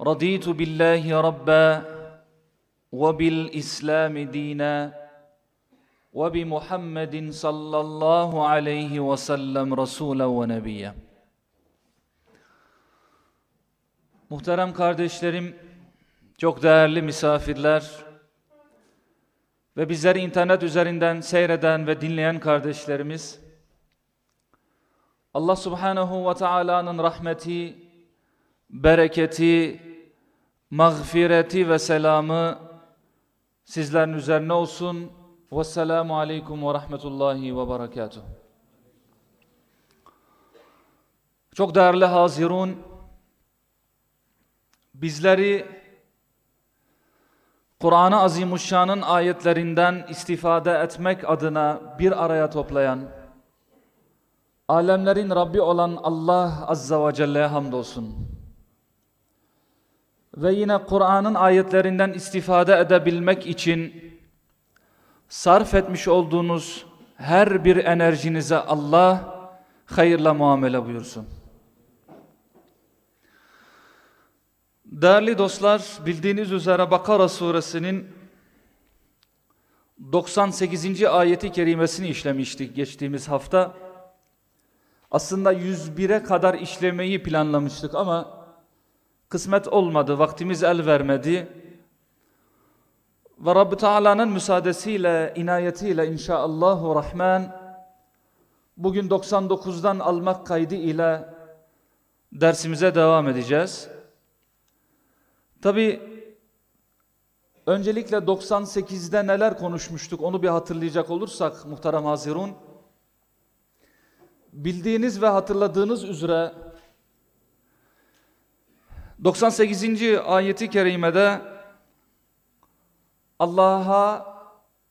رضيت بالله ربا وبالإسلام دينا وبمحمد صلى الله عليه وسلم رسولا ونبيا Muhterem kardeşlerim, çok değerli misafirler ve bizleri internet üzerinden seyreden ve dinleyen kardeşlerimiz, Allah Subhanahu ve Taala'nın rahmeti, bereketi, mağfireti ve selamı sizlerin üzerine olsun. Vesselamu aleyküm ve rahmetullahi ve berekatuhu. Çok değerli hazirun, bizleri Kur'an-ı Azimuşşan'ın ayetlerinden istifade etmek adına bir araya toplayan, alemlerin Rabbi olan Allah Azza ve Celle'ye hamdolsun. Ve yine Kur'an'ın ayetlerinden istifade edebilmek için sarf etmiş olduğunuz her bir enerjinize Allah hayırla muamele buyursun. Değerli dostlar, bildiğiniz üzere Bakara suresinin 98. ayeti kerimesini işlemiştik geçtiğimiz hafta. Aslında 101'e kadar işlemeyi planlamıştık ama kısmet olmadı, vaktimiz el vermedi. Ve Rabbi Teala'nın müsaadesiyle, inayetiyle inşaallahu rahman bugün 99'dan almak kaydı ile dersimize devam edeceğiz. Tabi öncelikle 98'de neler konuşmuştuk onu bir hatırlayacak olursak muhterem hazirun. Bildiğiniz ve hatırladığınız üzere 98. ayeti kerimede Allah'a,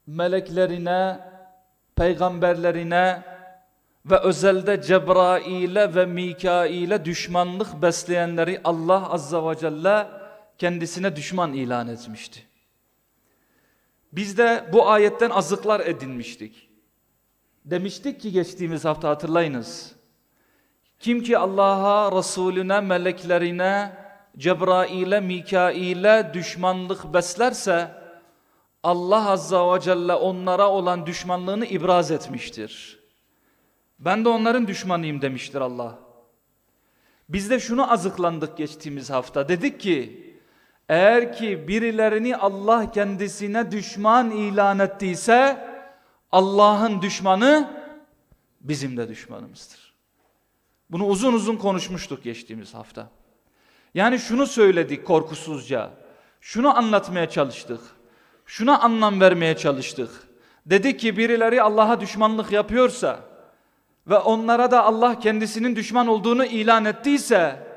meleklerine, peygamberlerine ve özelde Cebrail'e ve Mikail'e düşmanlık besleyenleri Allah Azza ve Celle kendisine düşman ilan etmişti. Biz de bu ayetten azıklar edinmiştik. Demiştik ki geçtiğimiz hafta hatırlayınız. Kim ki Allah'a, Resulüne, meleklerine, Cebrail'e, Mikail'e düşmanlık beslerse Allah Azza ve Celle onlara olan düşmanlığını ibraz etmiştir. Ben de onların düşmanıyım demiştir Allah. Biz de şunu azıklandık geçtiğimiz hafta. Dedik ki eğer ki birilerini Allah kendisine düşman ilan ettiyse Allah'ın düşmanı bizim de düşmanımızdır. Bunu uzun uzun konuşmuştuk geçtiğimiz hafta. Yani şunu söyledik korkusuzca. Şunu anlatmaya çalıştık. Şuna anlam vermeye çalıştık. Dedik ki birileri Allah'a düşmanlık yapıyorsa ve onlara da Allah kendisinin düşman olduğunu ilan ettiyse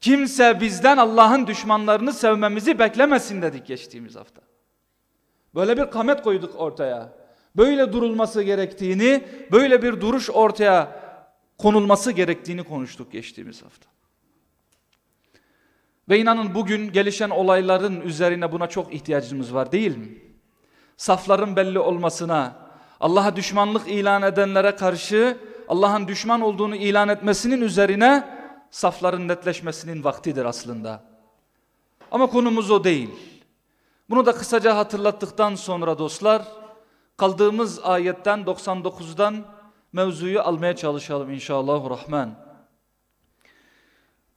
kimse bizden Allah'ın düşmanlarını sevmemizi beklemesin dedik geçtiğimiz hafta. Böyle bir kamet koyduk ortaya. Böyle durulması gerektiğini, böyle bir duruş ortaya konulması gerektiğini konuştuk geçtiğimiz hafta. Ve inanın bugün gelişen olayların üzerine buna çok ihtiyacımız var değil mi? Safların belli olmasına, Allah'a düşmanlık ilan edenlere karşı Allah'ın düşman olduğunu ilan etmesinin üzerine safların netleşmesinin vaktidir aslında. Ama konumuz o değil. Bunu da kısaca hatırlattıktan sonra dostlar, kaldığımız ayetten 99'dan mevzuyu almaya çalışalım inşallah rahman.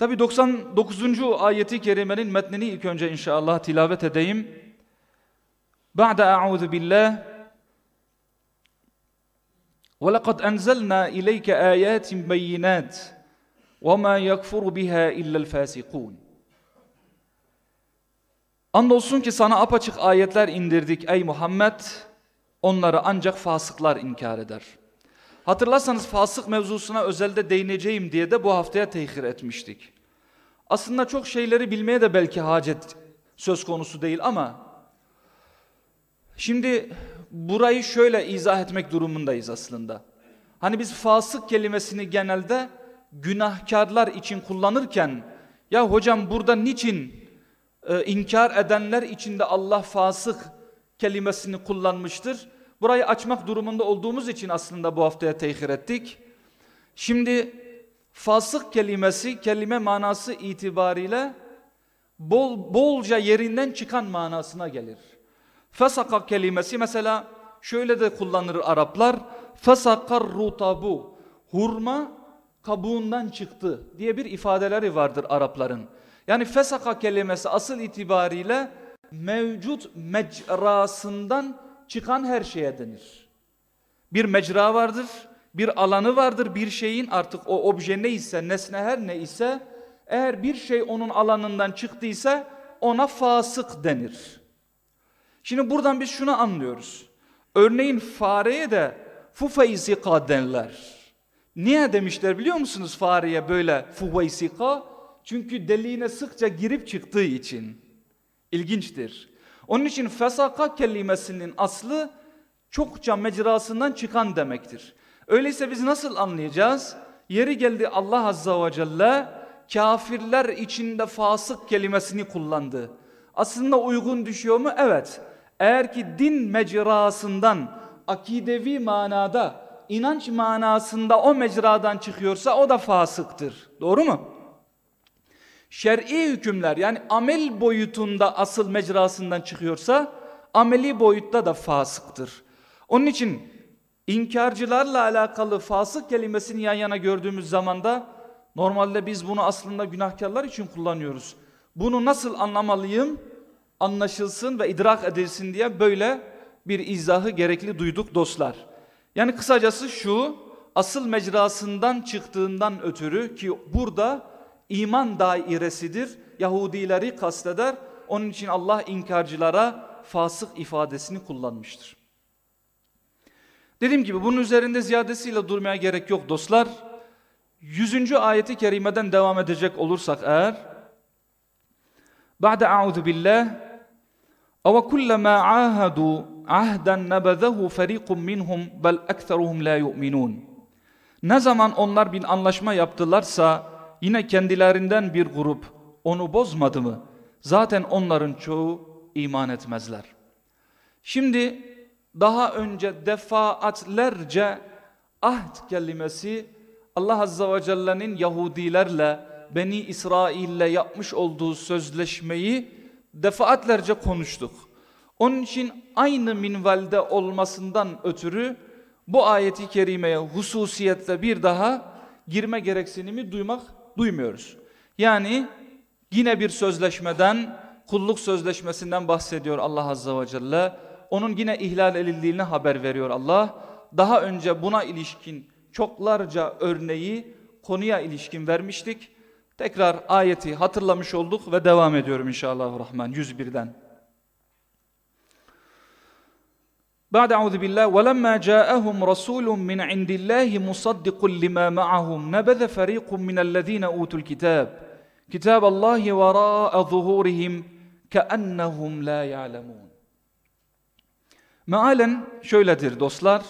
Tabi 99. ayeti kerimenin metnini ilk önce inşallah tilavet edeyim. Ba'de a'udhu billah وَلَقَدْ أَنْزَلْنَا إِلَيْكَ آيَاتٍ بَيِّنَاتٍ وَمَا يَكْفُرُ بِهَا إِلَّا الْفَاسِقُونَ Andolsun ki sana apaçık ayetler indirdik ey Muhammed, onları ancak fasıklar inkar eder. Hatırlarsanız fasık mevzusuna özelde değineceğim diye de bu haftaya tehir etmiştik. Aslında çok şeyleri bilmeye de belki hacet söz konusu değil ama şimdi burayı şöyle izah etmek durumundayız aslında. Hani biz fasık kelimesini genelde günahkarlar için kullanırken ya hocam burada niçin e, inkar edenler içinde Allah fasık kelimesini kullanmıştır? Burayı açmak durumunda olduğumuz için aslında bu haftaya tehir ettik. Şimdi fasık kelimesi kelime manası itibariyle bol, bolca yerinden çıkan manasına gelir. Fesaka kelimesi mesela şöyle de kullanır Araplar. Fesakar rutabu. Hurma kabuğundan çıktı diye bir ifadeleri vardır Arapların. Yani fesaka kelimesi asıl itibariyle mevcut mecrasından çıkan her şeye denir. Bir mecra vardır, bir alanı vardır bir şeyin artık o obje neyse, nesne her ne ise eğer bir şey onun alanından çıktıysa ona fasık denir. Şimdi buradan biz şunu anlıyoruz. Örneğin fareye de fufaysika denler. Niye demişler biliyor musunuz fareye böyle fufaysika? Çünkü deliğine sıkça girip çıktığı için. İlginçtir. Onun için fesaka kelimesinin aslı çokça mecrasından çıkan demektir. Öyleyse biz nasıl anlayacağız? Yeri geldi Allah Azza ve Celle kafirler içinde fasık kelimesini kullandı. Aslında uygun düşüyor mu? Evet. Eğer ki din mecrasından akidevi manada, inanç manasında o mecradan çıkıyorsa o da fasıktır. Doğru mu? Şer'i hükümler yani amel boyutunda asıl mecrasından çıkıyorsa ameli boyutta da fasıktır. Onun için inkarcılarla alakalı fasık kelimesini yan yana gördüğümüz zamanda normalde biz bunu aslında günahkarlar için kullanıyoruz. Bunu nasıl anlamalıyım? Anlaşılsın ve idrak edilsin diye böyle bir izahı gerekli duyduk dostlar. Yani kısacası şu asıl mecrasından çıktığından ötürü ki burada iman dairesidir. Yahudileri kasteder. Onun için Allah inkarcılara fasık ifadesini kullanmıştır. Dediğim gibi bunun üzerinde ziyadesiyle durmaya gerek yok dostlar. Yüzüncü ayeti kerimeden devam edecek olursak eğer Ba'de a'udhu billah Ava kullama ahadu ahden nebezehu feriqun minhum bel ekseruhum la yu'minun Ne zaman onlar bir anlaşma yaptılarsa yine kendilerinden bir grup onu bozmadı mı? Zaten onların çoğu iman etmezler. Şimdi daha önce defaatlerce ahd kelimesi Allah Azza ve Celle'nin Yahudilerle, Beni İsrail'le yapmış olduğu sözleşmeyi defaatlerce konuştuk. Onun için aynı minvalde olmasından ötürü bu ayeti kerimeye hususiyetle bir daha girme gereksinimi duymak duymuyoruz. Yani yine bir sözleşmeden, kulluk sözleşmesinden bahsediyor Allah Azza ve Celle onun yine ihlal edildiğini haber veriyor Allah. Daha önce buna ilişkin çoklarca örneği konuya ilişkin vermiştik. Tekrar ayeti hatırlamış olduk ve devam ediyorum inşallah rahman 101'den. بعد أعوذ بالله ولما جاءهم رسول من عند الله مصدق لما معهم نبذ فريق من الذين أوتوا الكتاب كتاب الله وراء ظهورهم كأنهم لا يعلمون Mealen şöyledir dostlar.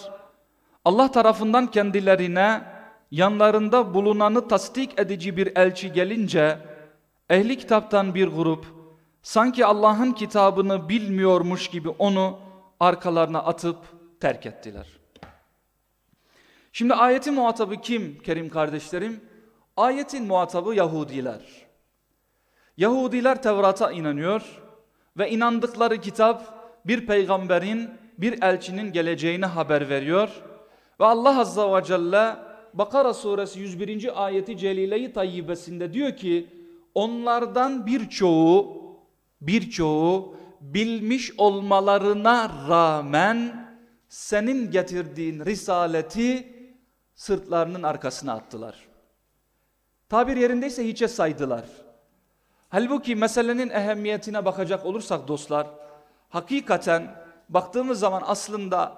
Allah tarafından kendilerine yanlarında bulunanı tasdik edici bir elçi gelince ehli kitaptan bir grup sanki Allah'ın kitabını bilmiyormuş gibi onu arkalarına atıp terk ettiler. Şimdi ayetin muhatabı kim kerim kardeşlerim? Ayetin muhatabı Yahudiler. Yahudiler Tevrat'a inanıyor ve inandıkları kitap bir peygamberin bir elçinin geleceğini haber veriyor. Ve Allah Azza ve Celle Bakara suresi 101. ayeti celile-i tayyibesinde diyor ki onlardan birçoğu birçoğu bilmiş olmalarına rağmen senin getirdiğin risaleti sırtlarının arkasına attılar. Tabir yerindeyse hiçe saydılar. Halbuki meselenin ehemmiyetine bakacak olursak dostlar, hakikaten baktığımız zaman aslında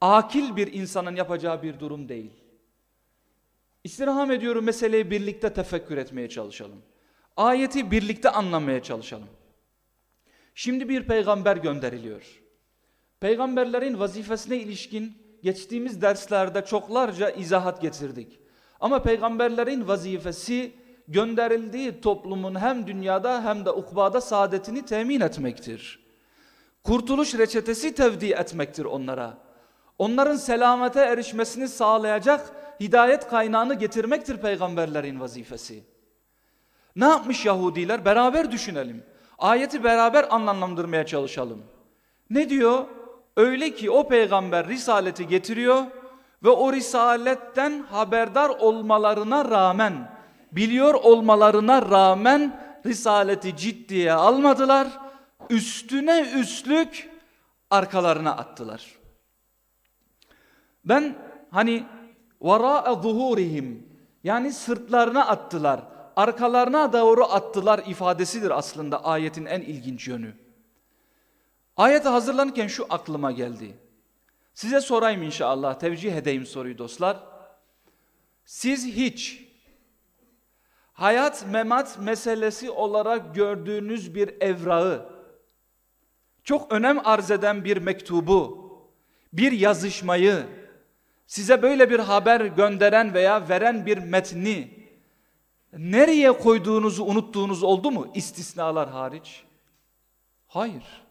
akil bir insanın yapacağı bir durum değil. İstirham ediyorum meseleyi birlikte tefekkür etmeye çalışalım. Ayeti birlikte anlamaya çalışalım. Şimdi bir peygamber gönderiliyor. Peygamberlerin vazifesine ilişkin geçtiğimiz derslerde çoklarca izahat getirdik. Ama peygamberlerin vazifesi gönderildiği toplumun hem dünyada hem de ukbada saadetini temin etmektir. Kurtuluş reçetesi tevdi etmektir onlara. Onların selamete erişmesini sağlayacak hidayet kaynağını getirmektir peygamberlerin vazifesi. Ne yapmış Yahudiler? Beraber düşünelim. Ayeti beraber anlamlandırmaya çalışalım. Ne diyor? Öyle ki o peygamber risaleti getiriyor ve o risaletten haberdar olmalarına rağmen, biliyor olmalarına rağmen risaleti ciddiye almadılar. Üstüne üstlük arkalarına attılar. Ben hani vara'a zuhurihim yani sırtlarına attılar, arkalarına doğru attılar ifadesidir aslında ayetin en ilginç yönü. Ayete hazırlanırken şu aklıma geldi. Size sorayım inşallah, tevcih edeyim soruyu dostlar. Siz hiç hayat memat meselesi olarak gördüğünüz bir evrağı, çok önem arz eden bir mektubu, bir yazışmayı, size böyle bir haber gönderen veya veren bir metni nereye koyduğunuzu unuttuğunuz oldu mu? İstisnalar hariç. Hayır.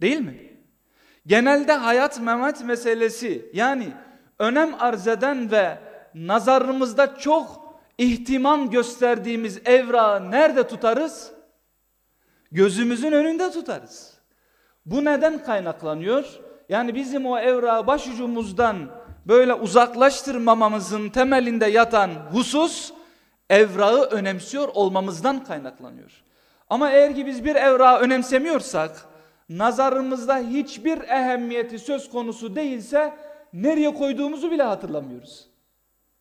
Değil mi? Genelde hayat memat meselesi yani önem arz eden ve nazarımızda çok ihtimam gösterdiğimiz evrağı nerede tutarız? Gözümüzün önünde tutarız. Bu neden kaynaklanıyor? Yani bizim o evrağı başucumuzdan böyle uzaklaştırmamamızın temelinde yatan husus evrağı önemsiyor olmamızdan kaynaklanıyor. Ama eğer ki biz bir evrağı önemsemiyorsak nazarımızda hiçbir ehemmiyeti söz konusu değilse nereye koyduğumuzu bile hatırlamıyoruz.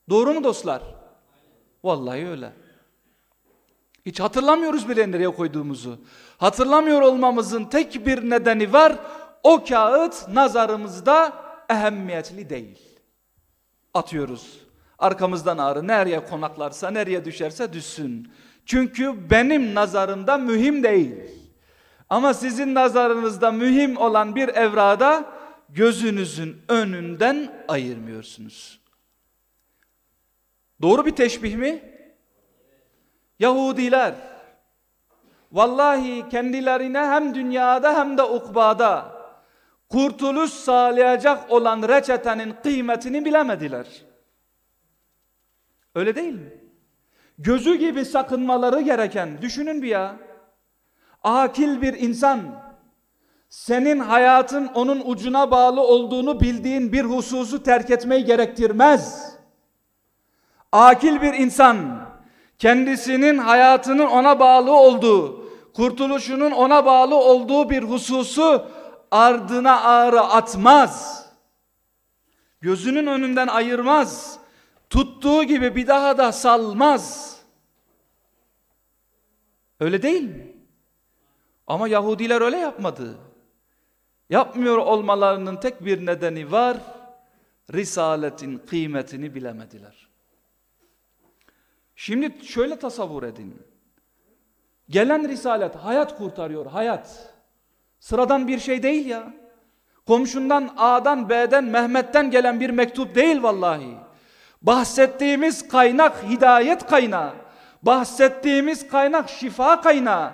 Doğru mu dostlar? Vallahi öyle. Hiç hatırlamıyoruz bile nereye koyduğumuzu. Hatırlamıyor olmamızın tek bir nedeni var. O kağıt nazarımızda ehemmiyetli değil. Atıyoruz. Arkamızdan ağrı nereye konaklarsa nereye düşerse düşsün. Çünkü benim nazarımda mühim değil. Ama sizin nazarınızda mühim olan bir evrada gözünüzün önünden ayırmıyorsunuz. Doğru bir teşbih mi? Yahudiler vallahi kendilerine hem dünyada hem de ukbada kurtuluş sağlayacak olan reçetenin kıymetini bilemediler. Öyle değil mi? Gözü gibi sakınmaları gereken düşünün bir ya. Akil bir insan senin hayatın onun ucuna bağlı olduğunu bildiğin bir hususu terk etmeyi gerektirmez. Akil bir insan kendisinin hayatının ona bağlı olduğu, kurtuluşunun ona bağlı olduğu bir hususu ardına ağrı atmaz. Gözünün önünden ayırmaz. Tuttuğu gibi bir daha da salmaz. Öyle değil mi? Ama Yahudiler öyle yapmadı. Yapmıyor olmalarının tek bir nedeni var. Risaletin kıymetini bilemediler. Şimdi şöyle tasavvur edin. Gelen risalet hayat kurtarıyor, hayat. Sıradan bir şey değil ya. Komşundan A'dan B'den Mehmet'ten gelen bir mektup değil vallahi. Bahsettiğimiz kaynak hidayet kaynağı. Bahsettiğimiz kaynak şifa kaynağı.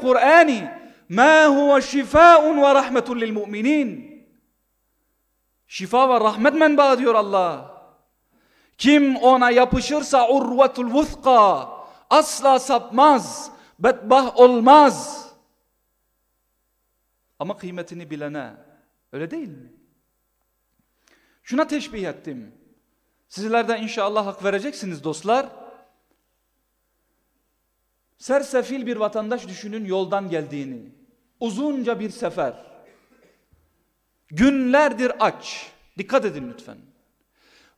Kur'ani ma huve şifaun ve rahmetun lil mu'minin. Şifa ve rahmet menbaı diyor Allah. Kim ona yapışırsa urvetul vuthqa asla sapmaz, bedbah olmaz. Ama kıymetini bilene öyle değil mi? Şuna teşbih ettim. Sizler de inşallah hak vereceksiniz dostlar. Sersefil bir vatandaş düşünün yoldan geldiğini. Uzunca bir sefer. Günlerdir aç. Dikkat edin lütfen.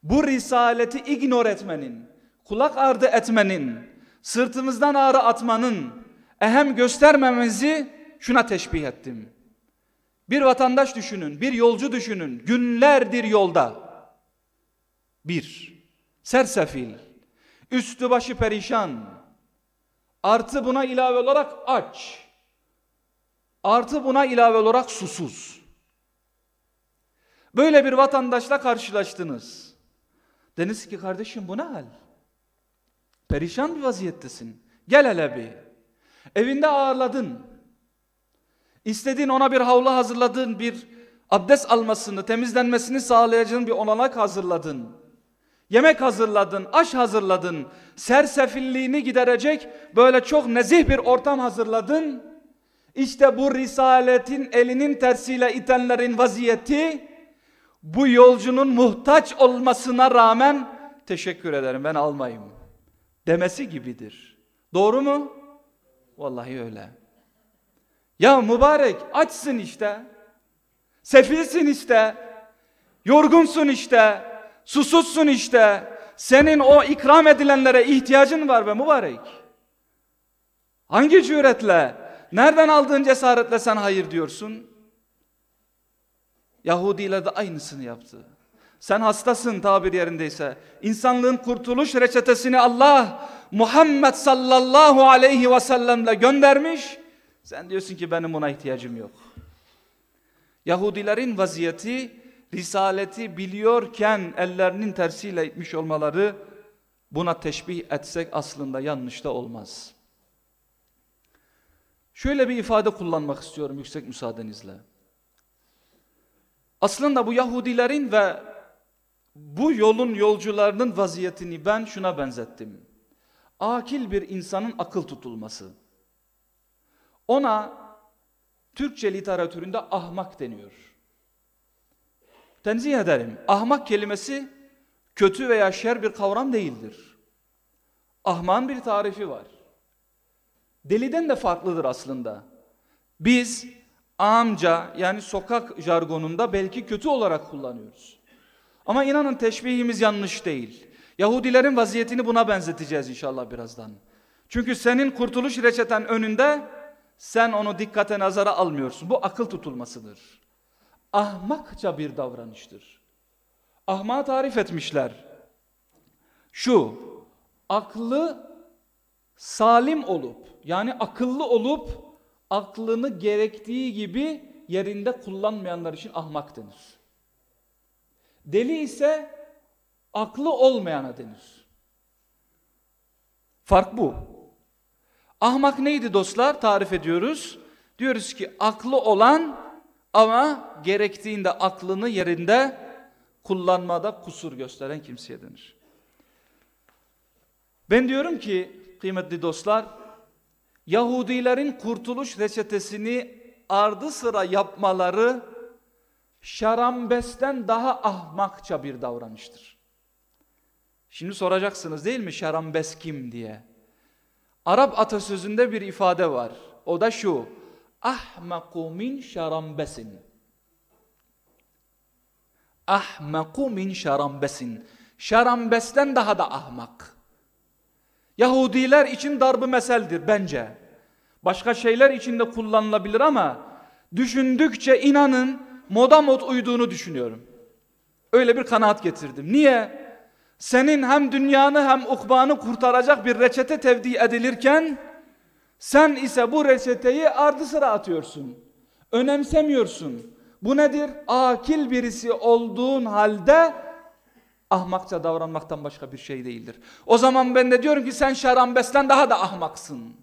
Bu risaleti ignore etmenin, kulak ardı etmenin, sırtımızdan ağrı atmanın, ehem göstermemizi şuna teşbih ettim. Bir vatandaş düşünün, bir yolcu düşünün, günlerdir yolda. Bir, sersefil, üstü başı perişan, artı buna ilave olarak aç, artı buna ilave olarak susuz. Böyle bir vatandaşla karşılaştınız. Deniz ki kardeşim bu ne hal? Perişan bir vaziyettesin. Gel hele bir. Evinde ağırladın. İstediğin ona bir havlu hazırladın, bir abdest almasını, temizlenmesini sağlayacağın bir olanak hazırladın. Yemek hazırladın, aş hazırladın, sersefilliğini giderecek böyle çok nezih bir ortam hazırladın. İşte bu risaletin elinin tersiyle itenlerin vaziyeti bu yolcunun muhtaç olmasına rağmen teşekkür ederim ben almayayım demesi gibidir. Doğru mu? Vallahi öyle. Ya mübarek açsın işte. Sefilsin işte. Yorgunsun işte. Susuzsun işte. Senin o ikram edilenlere ihtiyacın var be mübarek. Hangi cüretle, nereden aldığın cesaretle sen hayır diyorsun? Yahudiler de aynısını yaptı. Sen hastasın tabir yerindeyse. İnsanlığın kurtuluş reçetesini Allah Muhammed sallallahu aleyhi ve sellemle göndermiş. Sen diyorsun ki benim buna ihtiyacım yok. Yahudilerin vaziyeti risaleti biliyorken ellerinin tersiyle itmiş olmaları buna teşbih etsek aslında yanlış da olmaz. Şöyle bir ifade kullanmak istiyorum yüksek müsaadenizle. Aslında bu Yahudilerin ve bu yolun yolcularının vaziyetini ben şuna benzettim. Akil bir insanın akıl tutulması. Ona Türkçe literatüründe ahmak deniyor. Tenzih ederim. Ahmak kelimesi kötü veya şer bir kavram değildir. Ahman bir tarifi var. Deliden de farklıdır aslında. Biz amca yani sokak jargonunda belki kötü olarak kullanıyoruz. Ama inanın teşbihimiz yanlış değil. Yahudilerin vaziyetini buna benzeteceğiz inşallah birazdan. Çünkü senin kurtuluş reçeten önünde sen onu dikkate nazara almıyorsun. Bu akıl tutulmasıdır. Ahmakça bir davranıştır. Ahma tarif etmişler. Şu, aklı salim olup yani akıllı olup aklını gerektiği gibi yerinde kullanmayanlar için ahmak denir. Deli ise aklı olmayana denir. Fark bu. Ahmak neydi dostlar? Tarif ediyoruz. Diyoruz ki aklı olan ama gerektiğinde aklını yerinde kullanmada kusur gösteren kimseye denir. Ben diyorum ki kıymetli dostlar Yahudilerin kurtuluş reçetesini ardı sıra yapmaları şarambesten daha ahmakça bir davranıştır. Şimdi soracaksınız değil mi şarambes kim diye. Arap atasözünde bir ifade var. O da şu. Ahmaku min şarambesin. Ahmaku min şarambesin. Şarambesten daha da ahmak. Yahudiler için darbı meseldir bence. Başka şeyler için de kullanılabilir ama düşündükçe inanın moda mod uyduğunu düşünüyorum. Öyle bir kanaat getirdim. Niye? Senin hem dünyanı hem ukbanı kurtaracak bir reçete tevdi edilirken sen ise bu reçeteyi ardı sıra atıyorsun. Önemsemiyorsun. Bu nedir? Akil birisi olduğun halde ahmakça davranmaktan başka bir şey değildir. O zaman ben de diyorum ki sen şarambesten daha da ahmaksın.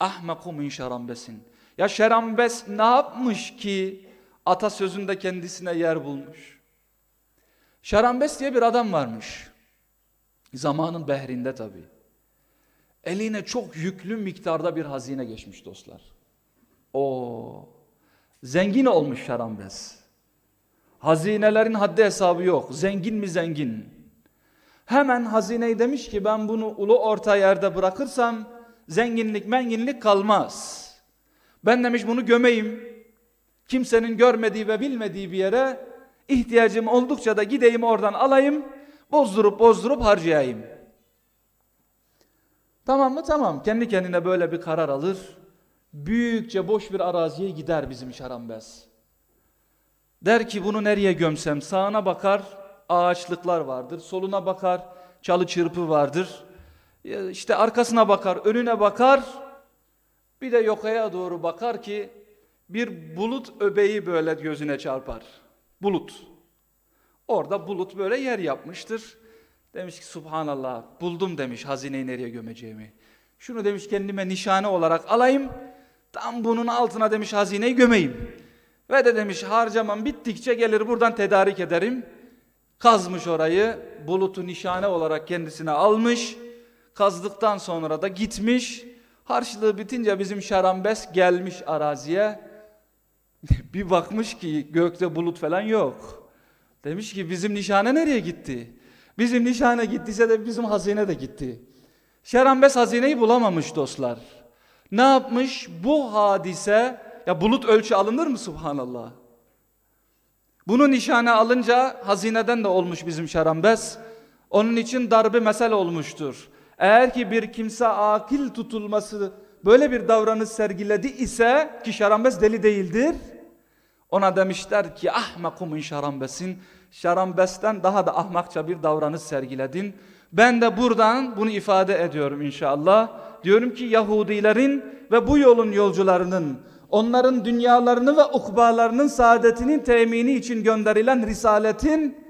Ahmaku min şarambesin. Ya şarambes ne yapmış ki atasözünde kendisine yer bulmuş. Şarambes diye bir adam varmış. Zamanın behrinde tabi. Eline çok yüklü miktarda bir hazine geçmiş dostlar. O zengin olmuş Şarambes. Hazinelerin haddi hesabı yok. Zengin mi zengin? Hemen hazineyi demiş ki ben bunu ulu orta yerde bırakırsam zenginlik menginlik kalmaz. Ben demiş bunu gömeyim. Kimsenin görmediği ve bilmediği bir yere ihtiyacım oldukça da gideyim oradan alayım. Bozdurup bozdurup harcayayım. Tamam mı? Tamam. Kendi kendine böyle bir karar alır. Büyükçe boş bir araziye gider bizim Şarambez. Der ki bunu nereye gömsem? Sağına bakar ağaçlıklar vardır. Soluna bakar çalı çırpı vardır. İşte arkasına bakar, önüne bakar. Bir de yokaya doğru bakar ki bir bulut öbeği böyle gözüne çarpar. Bulut. Orada bulut böyle yer yapmıştır. Demiş ki subhanallah buldum demiş hazineyi nereye gömeceğimi. Şunu demiş kendime nişane olarak alayım. Tam bunun altına demiş hazineyi gömeyim. Ve de demiş harcamam bittikçe gelir buradan tedarik ederim. Kazmış orayı, bulutu nişane olarak kendisine almış. Kazdıktan sonra da gitmiş. Harçlığı bitince bizim Şarambes gelmiş araziye. bir bakmış ki gökte bulut falan yok. Demiş ki bizim nişane nereye gitti? Bizim nişane gittiyse de bizim hazine de gitti. Şerambes hazineyi bulamamış dostlar. Ne yapmış? Bu hadise, ya bulut ölçü alınır mı subhanallah? Bunu nişane alınca hazineden de olmuş bizim Şerambes. Onun için darbe mesel olmuştur. Eğer ki bir kimse akil tutulması böyle bir davranış sergiledi ise ki Şerambes deli değildir. Ona demişler ki ahmakumun şarambesin. Şarambesten daha da ahmakça bir davranış sergiledin. Ben de buradan bunu ifade ediyorum inşallah. Diyorum ki Yahudilerin ve bu yolun yolcularının onların dünyalarını ve ukbalarının saadetinin temini için gönderilen risaletin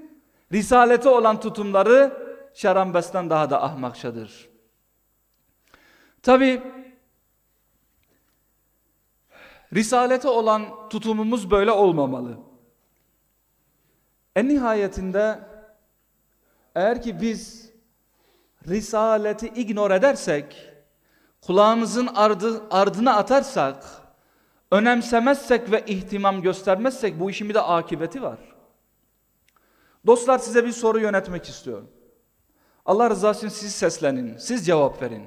risaleti olan tutumları şarambesten daha da ahmakçadır. Tabi risalete olan tutumumuz böyle olmamalı. En nihayetinde eğer ki biz risaleti ignore edersek, kulağımızın ardı, ardına atarsak, önemsemezsek ve ihtimam göstermezsek bu işin bir de akıbeti var. Dostlar size bir soru yönetmek istiyorum. Allah rızası için siz seslenin, siz cevap verin.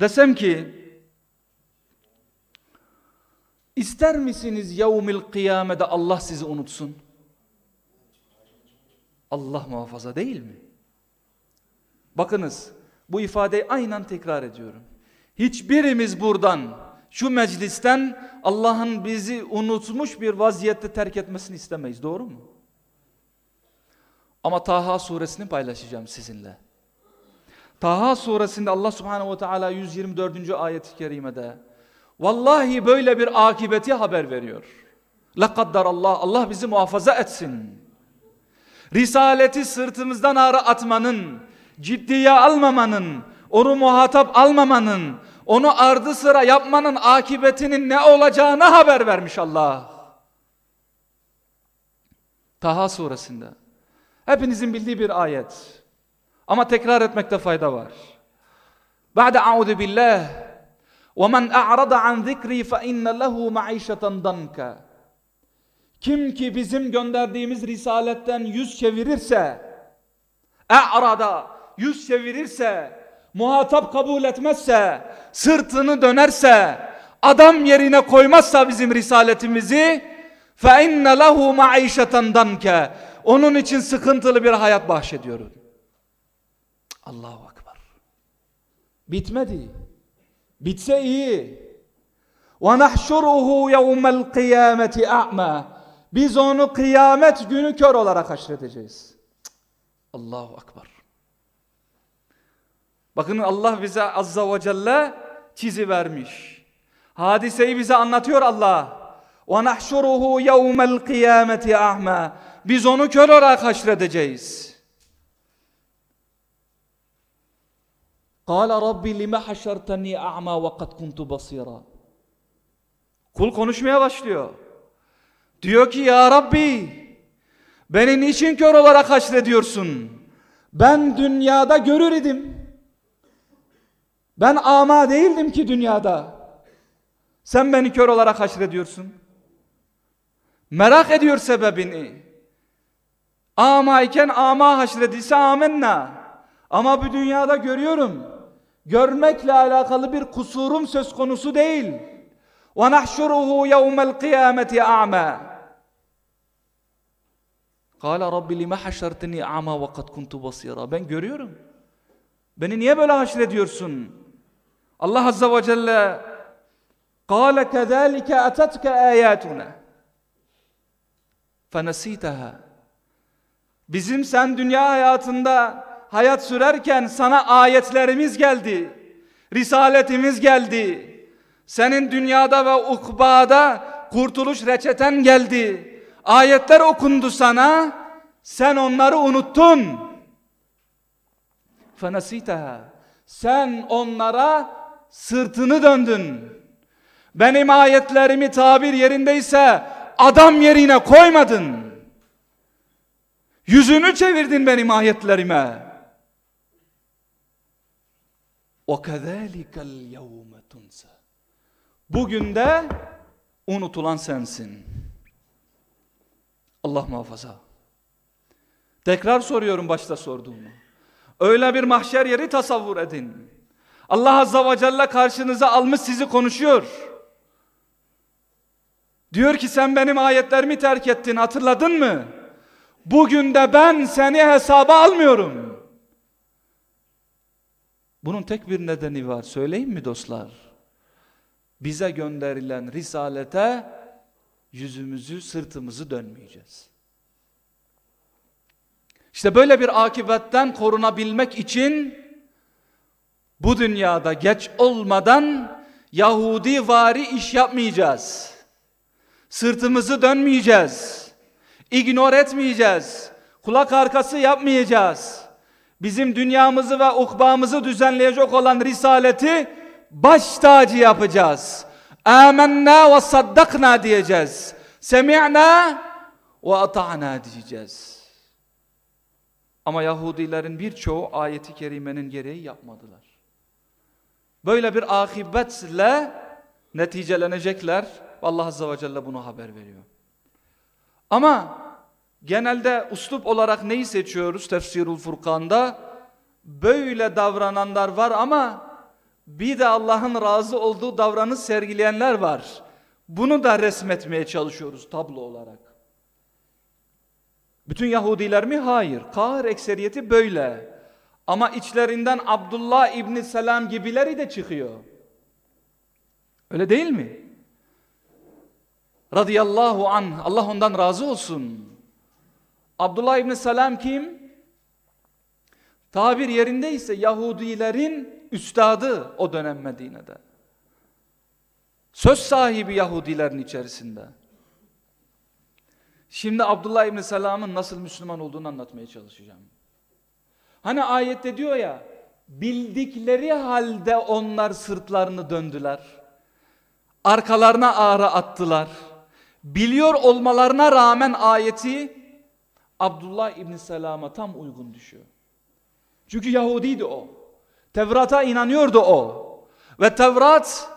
Desem ki, ister misiniz yevmil kıyamede Allah sizi unutsun? Allah muhafaza değil mi? Bakınız bu ifadeyi aynen tekrar ediyorum. Hiçbirimiz buradan şu meclisten Allah'ın bizi unutmuş bir vaziyette terk etmesini istemeyiz. Doğru mu? Ama Taha suresini paylaşacağım sizinle. Taha suresinde Allah subhanehu ve teala 124. ayet-i kerimede Vallahi böyle bir akibeti haber veriyor. Lakaddar Allah, Allah bizi muhafaza etsin. Risaleti sırtımızdan ağrı atmanın, ciddiye almamanın, onu muhatap almamanın, onu ardı sıra yapmanın akıbetinin ne olacağını haber vermiş Allah. Taha suresinde. Hepinizin bildiği bir ayet. Ama tekrar etmekte fayda var. Ba'de a'udu billah وَمَنْ أَعْرَضَ عَنْ ذِكْرِي فَإِنَّ لَهُ مَعِيشَةً دَنْكَ Kim ki bizim gönderdiğimiz risaletten yüz çevirirse, e'rada yüz çevirirse, muhatap kabul etmezse, sırtını dönerse, adam yerine koymazsa bizim risaletimizi, فَاِنَّ لَهُ مَعِيشَةً دَنْكَ Onun için sıkıntılı bir hayat bahşediyorum. Allahu Akbar. Bitmedi. Bitse iyi. وَنَحْشُرُهُ يَوْمَ الْقِيَامَةِ اَعْمَى Biz onu kıyamet günü kör olarak haşredeceğiz. Allahu Akbar. Bakın Allah bize azza ve celle çizi vermiş. Hadiseyi bize anlatıyor Allah. Ve nahşuruhu yevmel kıyameti ahma. Biz onu kör olarak haşredeceğiz. Kâle Rabbi lime haşerteni a'ma ve kad kuntu basira. Kul konuşmaya başlıyor. Diyor ki ya Rabbi beni niçin kör olarak haşrediyorsun? Ben dünyada görür idim. Ben ama değildim ki dünyada. Sen beni kör olarak haşrediyorsun. Merak ediyor sebebini. Ama iken ama haşredilse amenna. Ama bu dünyada görüyorum. Görmekle alakalı bir kusurum söz konusu değil. Ve nahşuruhu yevmel kıyameti a'ma. Kala Rabbi lime haşertini a'ma ve kad kuntu basira. Ben görüyorum. Beni niye böyle haşrediyorsun? Allah Azze ve Celle قال كذلك أتتك آياتنا فنسيتها bizim sen dünya hayatında hayat sürerken sana ayetlerimiz geldi risaletimiz geldi senin dünyada ve ukbada kurtuluş reçeten geldi. Ayetler okundu sana. Sen onları unuttun. Fenasitaha. Sen onlara sırtını döndün. Benim ayetlerimi tabir yerindeyse adam yerine koymadın. Yüzünü çevirdin benim ayetlerime. وَكَذَٰلِكَ الْيَوْمَ تُنْسَى Bugün de unutulan sensin. Allah muhafaza. Tekrar soruyorum başta sorduğumu. Öyle bir mahşer yeri tasavvur edin. Allah Azza ve Celle karşınıza almış sizi konuşuyor. Diyor ki sen benim ayetlerimi terk ettin hatırladın mı? Bugün de ben seni hesaba almıyorum. Bunun tek bir nedeni var. Söyleyeyim mi dostlar? Bize gönderilen risalete yüzümüzü, sırtımızı dönmeyeceğiz. İşte böyle bir akibetten korunabilmek için bu dünyada geç olmadan Yahudi vari iş yapmayacağız. Sırtımızı dönmeyeceğiz. İgnor etmeyeceğiz. Kulak arkası yapmayacağız. Bizim dünyamızı ve ukbamızı düzenleyecek olan risaleti baş tacı yapacağız. Âmennâ ve saddakna diyeceğiz. Semi'na ve ata'na diyeceğiz. Ama Yahudilerin birçoğu ayeti kerimenin gereği yapmadılar. Böyle bir akibetle neticelenecekler. Allah Azze ve Celle bunu haber veriyor. Ama genelde uslup olarak neyi seçiyoruz Tefsirul Furkan'da? Böyle davrananlar var ama bir de Allah'ın razı olduğu davranış sergileyenler var. Bunu da resmetmeye çalışıyoruz tablo olarak. Bütün Yahudiler mi? Hayır. Kahir ekseriyeti böyle. Ama içlerinden Abdullah İbni Selam gibileri de çıkıyor. Öyle değil mi? Radıyallahu an Allah ondan razı olsun. Abdullah İbni Selam kim? Tabir yerindeyse Yahudilerin üstadı o dönem Medine'de. Söz sahibi Yahudilerin içerisinde. Şimdi Abdullah İbni Selam'ın nasıl Müslüman olduğunu anlatmaya çalışacağım. Hani ayette diyor ya, bildikleri halde onlar sırtlarını döndüler. Arkalarına ağrı attılar. Biliyor olmalarına rağmen ayeti Abdullah İbni Selam'a tam uygun düşüyor. Çünkü Yahudiydi o. Tevrat'a inanıyordu o. Ve Tevrat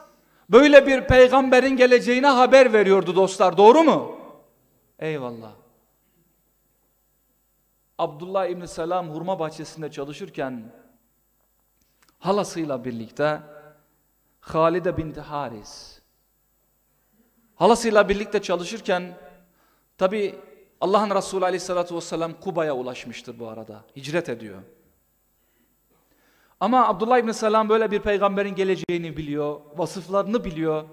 böyle bir peygamberin geleceğine haber veriyordu dostlar. Doğru mu? Eyvallah. Abdullah İbni Selam hurma bahçesinde çalışırken halasıyla birlikte Halide binti Haris halasıyla birlikte çalışırken tabi Allah'ın Resulü aleyhissalatü vesselam Kuba'ya ulaşmıştır bu arada. Hicret ediyor. Ama Abdullah İbni Selam böyle bir peygamberin geleceğini biliyor, vasıflarını biliyor.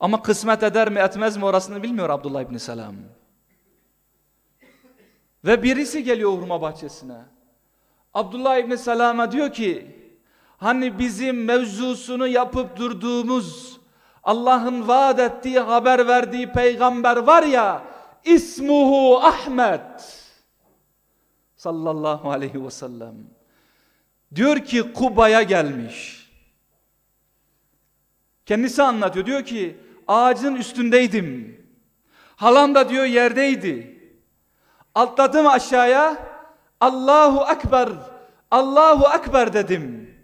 Ama kısmet eder mi etmez mi orasını bilmiyor Abdullah İbni Selam. Ve birisi geliyor hurma bahçesine. Abdullah İbni Selam'a diyor ki, hani bizim mevzusunu yapıp durduğumuz Allah'ın vaat ettiği, haber verdiği peygamber var ya, ismuhu Ahmet sallallahu aleyhi ve sellem. Diyor ki Kuba'ya gelmiş. Kendisi anlatıyor. Diyor ki ağacın üstündeydim. Halam da diyor yerdeydi. Atladım aşağıya. Allahu Ekber. Allahu Ekber dedim.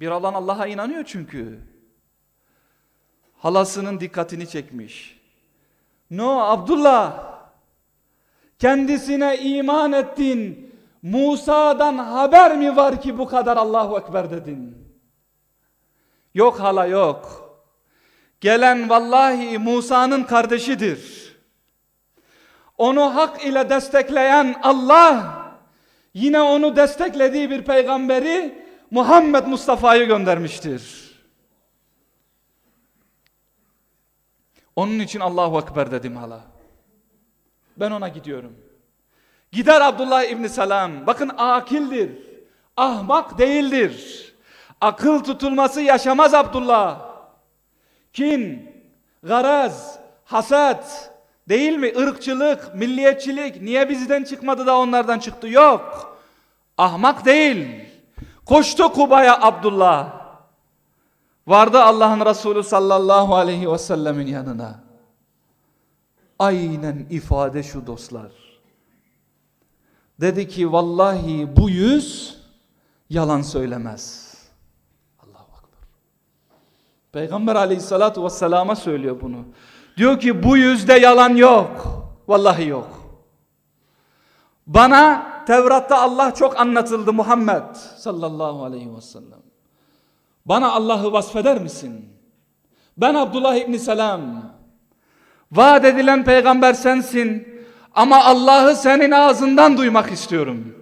Bir alan Allah'a inanıyor çünkü. Halasının dikkatini çekmiş. No Abdullah. Kendisine iman ettin. Musa'dan haber mi var ki bu kadar Allahu Ekber dedin? Yok hala yok. Gelen vallahi Musa'nın kardeşidir. Onu hak ile destekleyen Allah yine onu desteklediği bir peygamberi Muhammed Mustafa'yı göndermiştir. Onun için Allahu Ekber dedim hala. Ben ona gidiyorum. Gider Abdullah İbni Selam. Bakın akildir. Ahmak değildir. Akıl tutulması yaşamaz Abdullah. Kin, garaz, hasat, değil mi? Irkçılık, milliyetçilik. Niye bizden çıkmadı da onlardan çıktı? Yok. Ahmak değil. Koştu Kuba'ya Abdullah. Vardı Allah'ın Resulü sallallahu aleyhi ve sellemin yanına. Aynen ifade şu dostlar. Dedi ki vallahi bu yüz yalan söylemez. Allahu Akbar. Peygamber aleyhissalatu vesselama söylüyor bunu. Diyor ki bu yüzde yalan yok. Vallahi yok. Bana Tevrat'ta Allah çok anlatıldı Muhammed sallallahu aleyhi ve sellem. Bana Allah'ı vasfeder misin? Ben Abdullah İbni Selam. Vaat edilen peygamber sensin. Ama Allah'ı senin ağzından duymak istiyorum.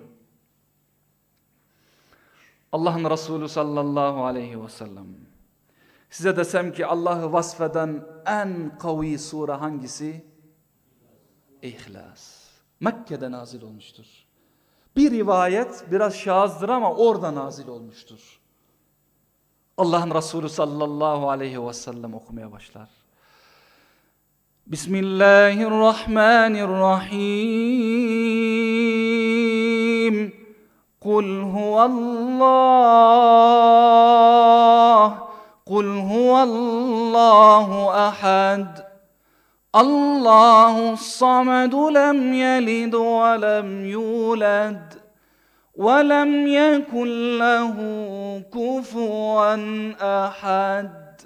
Allah'ın Resulü sallallahu aleyhi ve sellem. Size desem ki Allah'ı vasfeden en kavi sure hangisi? İhlas. Mekke'de nazil olmuştur. Bir rivayet biraz şazdır ama orada nazil olmuştur. Allah'ın Resulü sallallahu aleyhi ve sellem okumaya başlar. Bismillahirrahmanirrahim. Kul huvallah huvallahu ahad. Allahu samad lem yelid ve lem yulad ve lem yekun lehu kufuven ahad.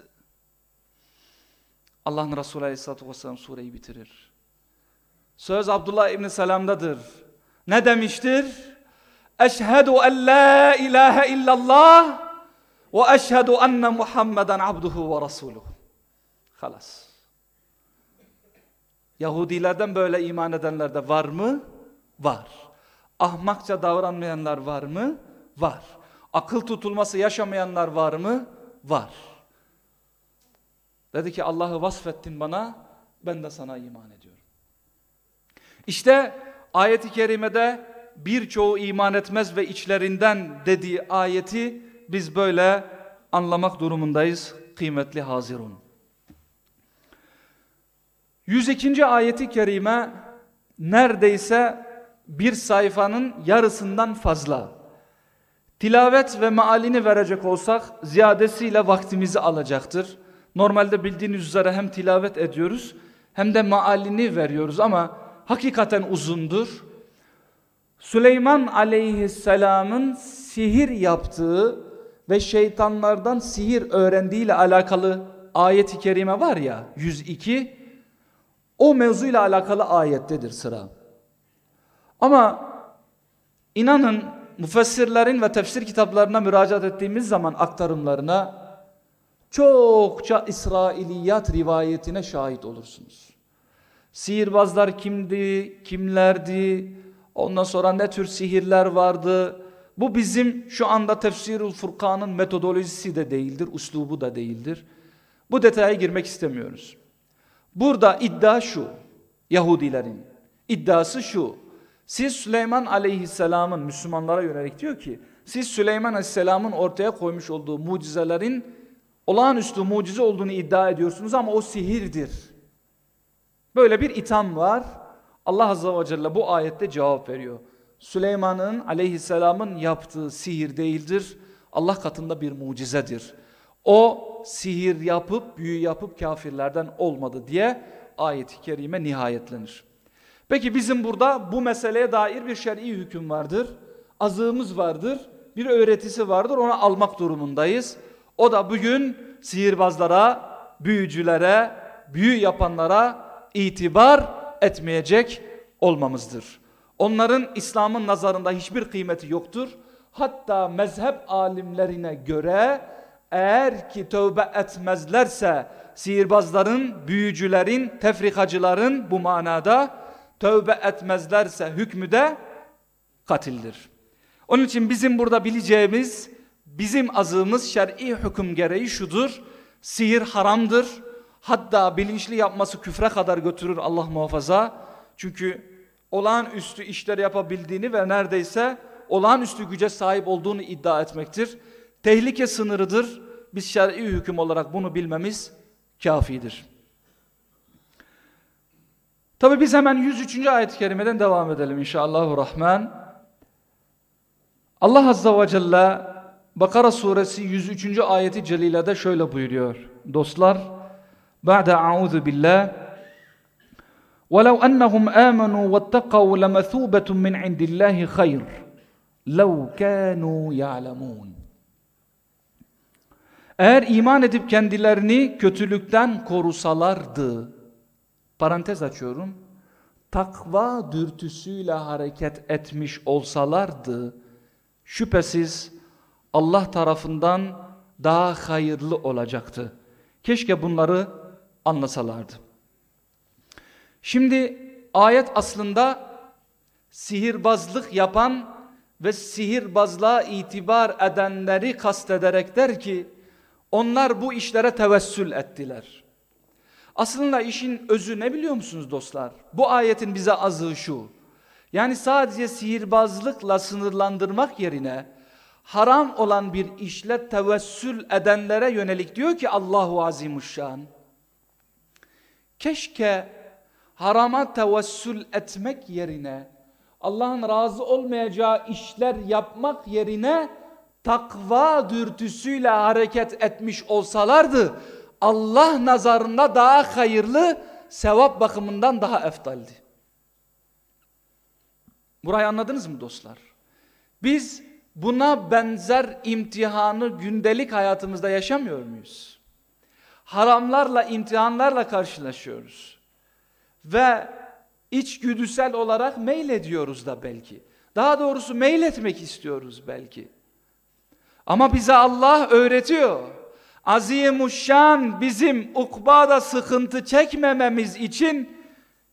Allah'ın Resulü Aleyhisselatü Vesselam sureyi bitirir. Söz Abdullah İbni Selam'dadır. Ne demiştir? Eşhedü en la ilahe illallah enne Muhammeden abduhu ve resuluhu. Halas. Yahudilerden böyle iman edenler de var mı? Var. Ahmakça davranmayanlar var mı? Var. Akıl tutulması yaşamayanlar var mı? Var. Dedi ki Allah'ı vasfettin bana, ben de sana iman ediyorum. İşte ayeti kerimede birçoğu iman etmez ve içlerinden dediği ayeti biz böyle anlamak durumundayız kıymetli hazirun. 102. ayeti kerime neredeyse bir sayfanın yarısından fazla. Tilavet ve mealini verecek olsak ziyadesiyle vaktimizi alacaktır. Normalde bildiğiniz üzere hem tilavet ediyoruz hem de mealini veriyoruz ama hakikaten uzundur. Süleyman aleyhisselamın sihir yaptığı ve şeytanlardan sihir öğrendiği ile alakalı ayeti kerime var ya 102 o mevzuyla alakalı ayettedir sıra. Ama inanın müfessirlerin ve tefsir kitaplarına müracaat ettiğimiz zaman aktarımlarına çokça İsrailiyat rivayetine şahit olursunuz. Sihirbazlar kimdi, kimlerdi, ondan sonra ne tür sihirler vardı. Bu bizim şu anda Tefsirul Furkan'ın metodolojisi de değildir, uslubu da değildir. Bu detaya girmek istemiyoruz. Burada iddia şu, Yahudilerin iddiası şu. Siz Süleyman aleyhisselamın Müslümanlara yönelik diyor ki, siz Süleyman aleyhisselamın ortaya koymuş olduğu mucizelerin olağanüstü mucize olduğunu iddia ediyorsunuz ama o sihirdir. Böyle bir itham var. Allah Azze ve Celle bu ayette cevap veriyor. Süleyman'ın aleyhisselamın yaptığı sihir değildir. Allah katında bir mucizedir. O sihir yapıp büyü yapıp kafirlerden olmadı diye ayet-i kerime nihayetlenir. Peki bizim burada bu meseleye dair bir şer'i hüküm vardır. Azığımız vardır. Bir öğretisi vardır. Onu almak durumundayız. O da bugün sihirbazlara, büyücülere, büyü yapanlara itibar etmeyecek olmamızdır. Onların İslam'ın nazarında hiçbir kıymeti yoktur. Hatta mezhep alimlerine göre eğer ki tövbe etmezlerse sihirbazların, büyücülerin, tefrikacıların bu manada tövbe etmezlerse hükmü de katildir. Onun için bizim burada bileceğimiz, bizim azığımız şer'i hüküm gereği şudur. Sihir haramdır. Hatta bilinçli yapması küfre kadar götürür Allah muhafaza. Çünkü olağanüstü işler yapabildiğini ve neredeyse olağanüstü güce sahip olduğunu iddia etmektir. Tehlike sınırıdır. Biz şer'i hüküm olarak bunu bilmemiz kafidir. Tabi biz hemen 103. ayet-i kerimeden devam edelim inşallahurrahman. Allah Azza ve Celle Bakara suresi 103. ayeti celilede şöyle buyuruyor. Dostlar, Ba'de a'udhu billah وَلَوْ أَنَّهُمْ آمَنُوا وَاتَّقَوْا لَمَثُوبَةٌ مِّنْ عِنْدِ اللّٰهِ خَيْرٌ لَوْ كَانُوا يَعْلَمُونَ Eğer iman edip kendilerini kötülükten korusalardı, parantez açıyorum, takva dürtüsüyle hareket etmiş olsalardı, şüphesiz Allah tarafından daha hayırlı olacaktı. Keşke bunları anlasalardı. Şimdi ayet aslında sihirbazlık yapan ve sihirbazlığa itibar edenleri kastederek der ki onlar bu işlere tevessül ettiler. Aslında işin özü ne biliyor musunuz dostlar? Bu ayetin bize azığı şu. Yani sadece sihirbazlıkla sınırlandırmak yerine haram olan bir işle tevessül edenlere yönelik diyor ki Allahu Azimuşşan. Keşke harama tevessül etmek yerine Allah'ın razı olmayacağı işler yapmak yerine takva dürtüsüyle hareket etmiş olsalardı Allah nazarında daha hayırlı sevap bakımından daha eftaldi. Burayı anladınız mı dostlar? Biz buna benzer imtihanı gündelik hayatımızda yaşamıyor muyuz? Haramlarla, imtihanlarla karşılaşıyoruz. Ve içgüdüsel olarak meylediyoruz da belki. Daha doğrusu meyletmek istiyoruz belki. Ama bize Allah öğretiyor. Azimuşşan bizim ukbada sıkıntı çekmememiz için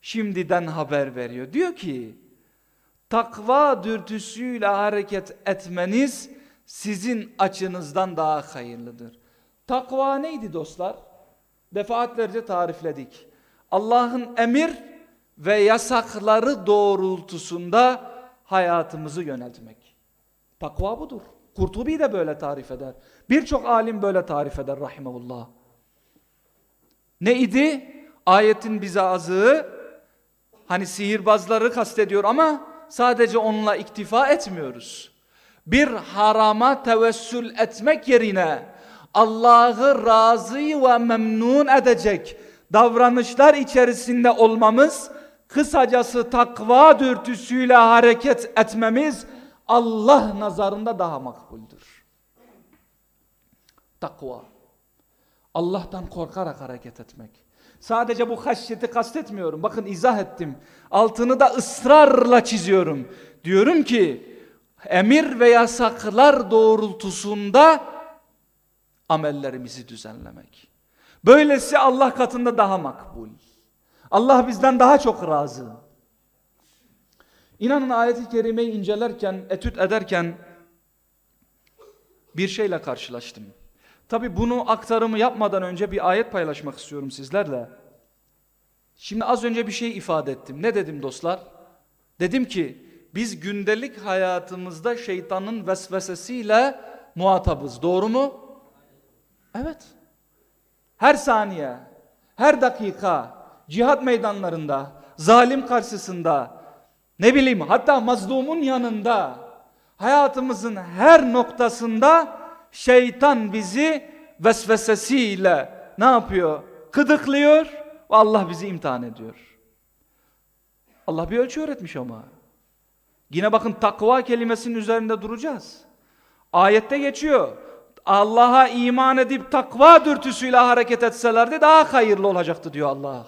şimdiden haber veriyor. Diyor ki takva dürtüsüyle hareket etmeniz sizin açınızdan daha hayırlıdır. Takva neydi dostlar? Defaatlerce tarifledik. Allah'ın emir ve yasakları doğrultusunda hayatımızı yöneltmek. Takva budur. Kurtubi de böyle tarif eder. Birçok alim böyle tarif eder rahimahullah. Ne idi? Ayetin bize azığı hani sihirbazları kastediyor ama sadece onunla iktifa etmiyoruz. Bir harama tevessül etmek yerine Allah'ı razı ve memnun edecek davranışlar içerisinde olmamız, kısacası takva dürtüsüyle hareket etmemiz Allah nazarında daha makbuldür. Takva. Allah'tan korkarak hareket etmek. Sadece bu haşyeti kastetmiyorum. Bakın izah ettim. Altını da ısrarla çiziyorum. Diyorum ki emir ve yasaklar doğrultusunda amellerimizi düzenlemek. Böylesi Allah katında daha makbul. Allah bizden daha çok razı. İnanın ayeti kerimeyi incelerken, etüt ederken bir şeyle karşılaştım. Tabi bunu aktarımı yapmadan önce bir ayet paylaşmak istiyorum sizlerle. Şimdi az önce bir şey ifade ettim. Ne dedim dostlar? Dedim ki biz gündelik hayatımızda şeytanın vesvesesiyle muhatabız. Doğru mu? Evet. Her saniye, her dakika cihat meydanlarında, zalim karşısında, ne bileyim hatta mazlumun yanında, hayatımızın her noktasında şeytan bizi vesvesesiyle ne yapıyor? Kıdıklıyor ve Allah bizi imtihan ediyor. Allah bir ölçü öğretmiş ama. Yine bakın takva kelimesinin üzerinde duracağız. Ayette geçiyor. Allah'a iman edip takva dürtüsüyle hareket etselerdi daha hayırlı olacaktı diyor Allah.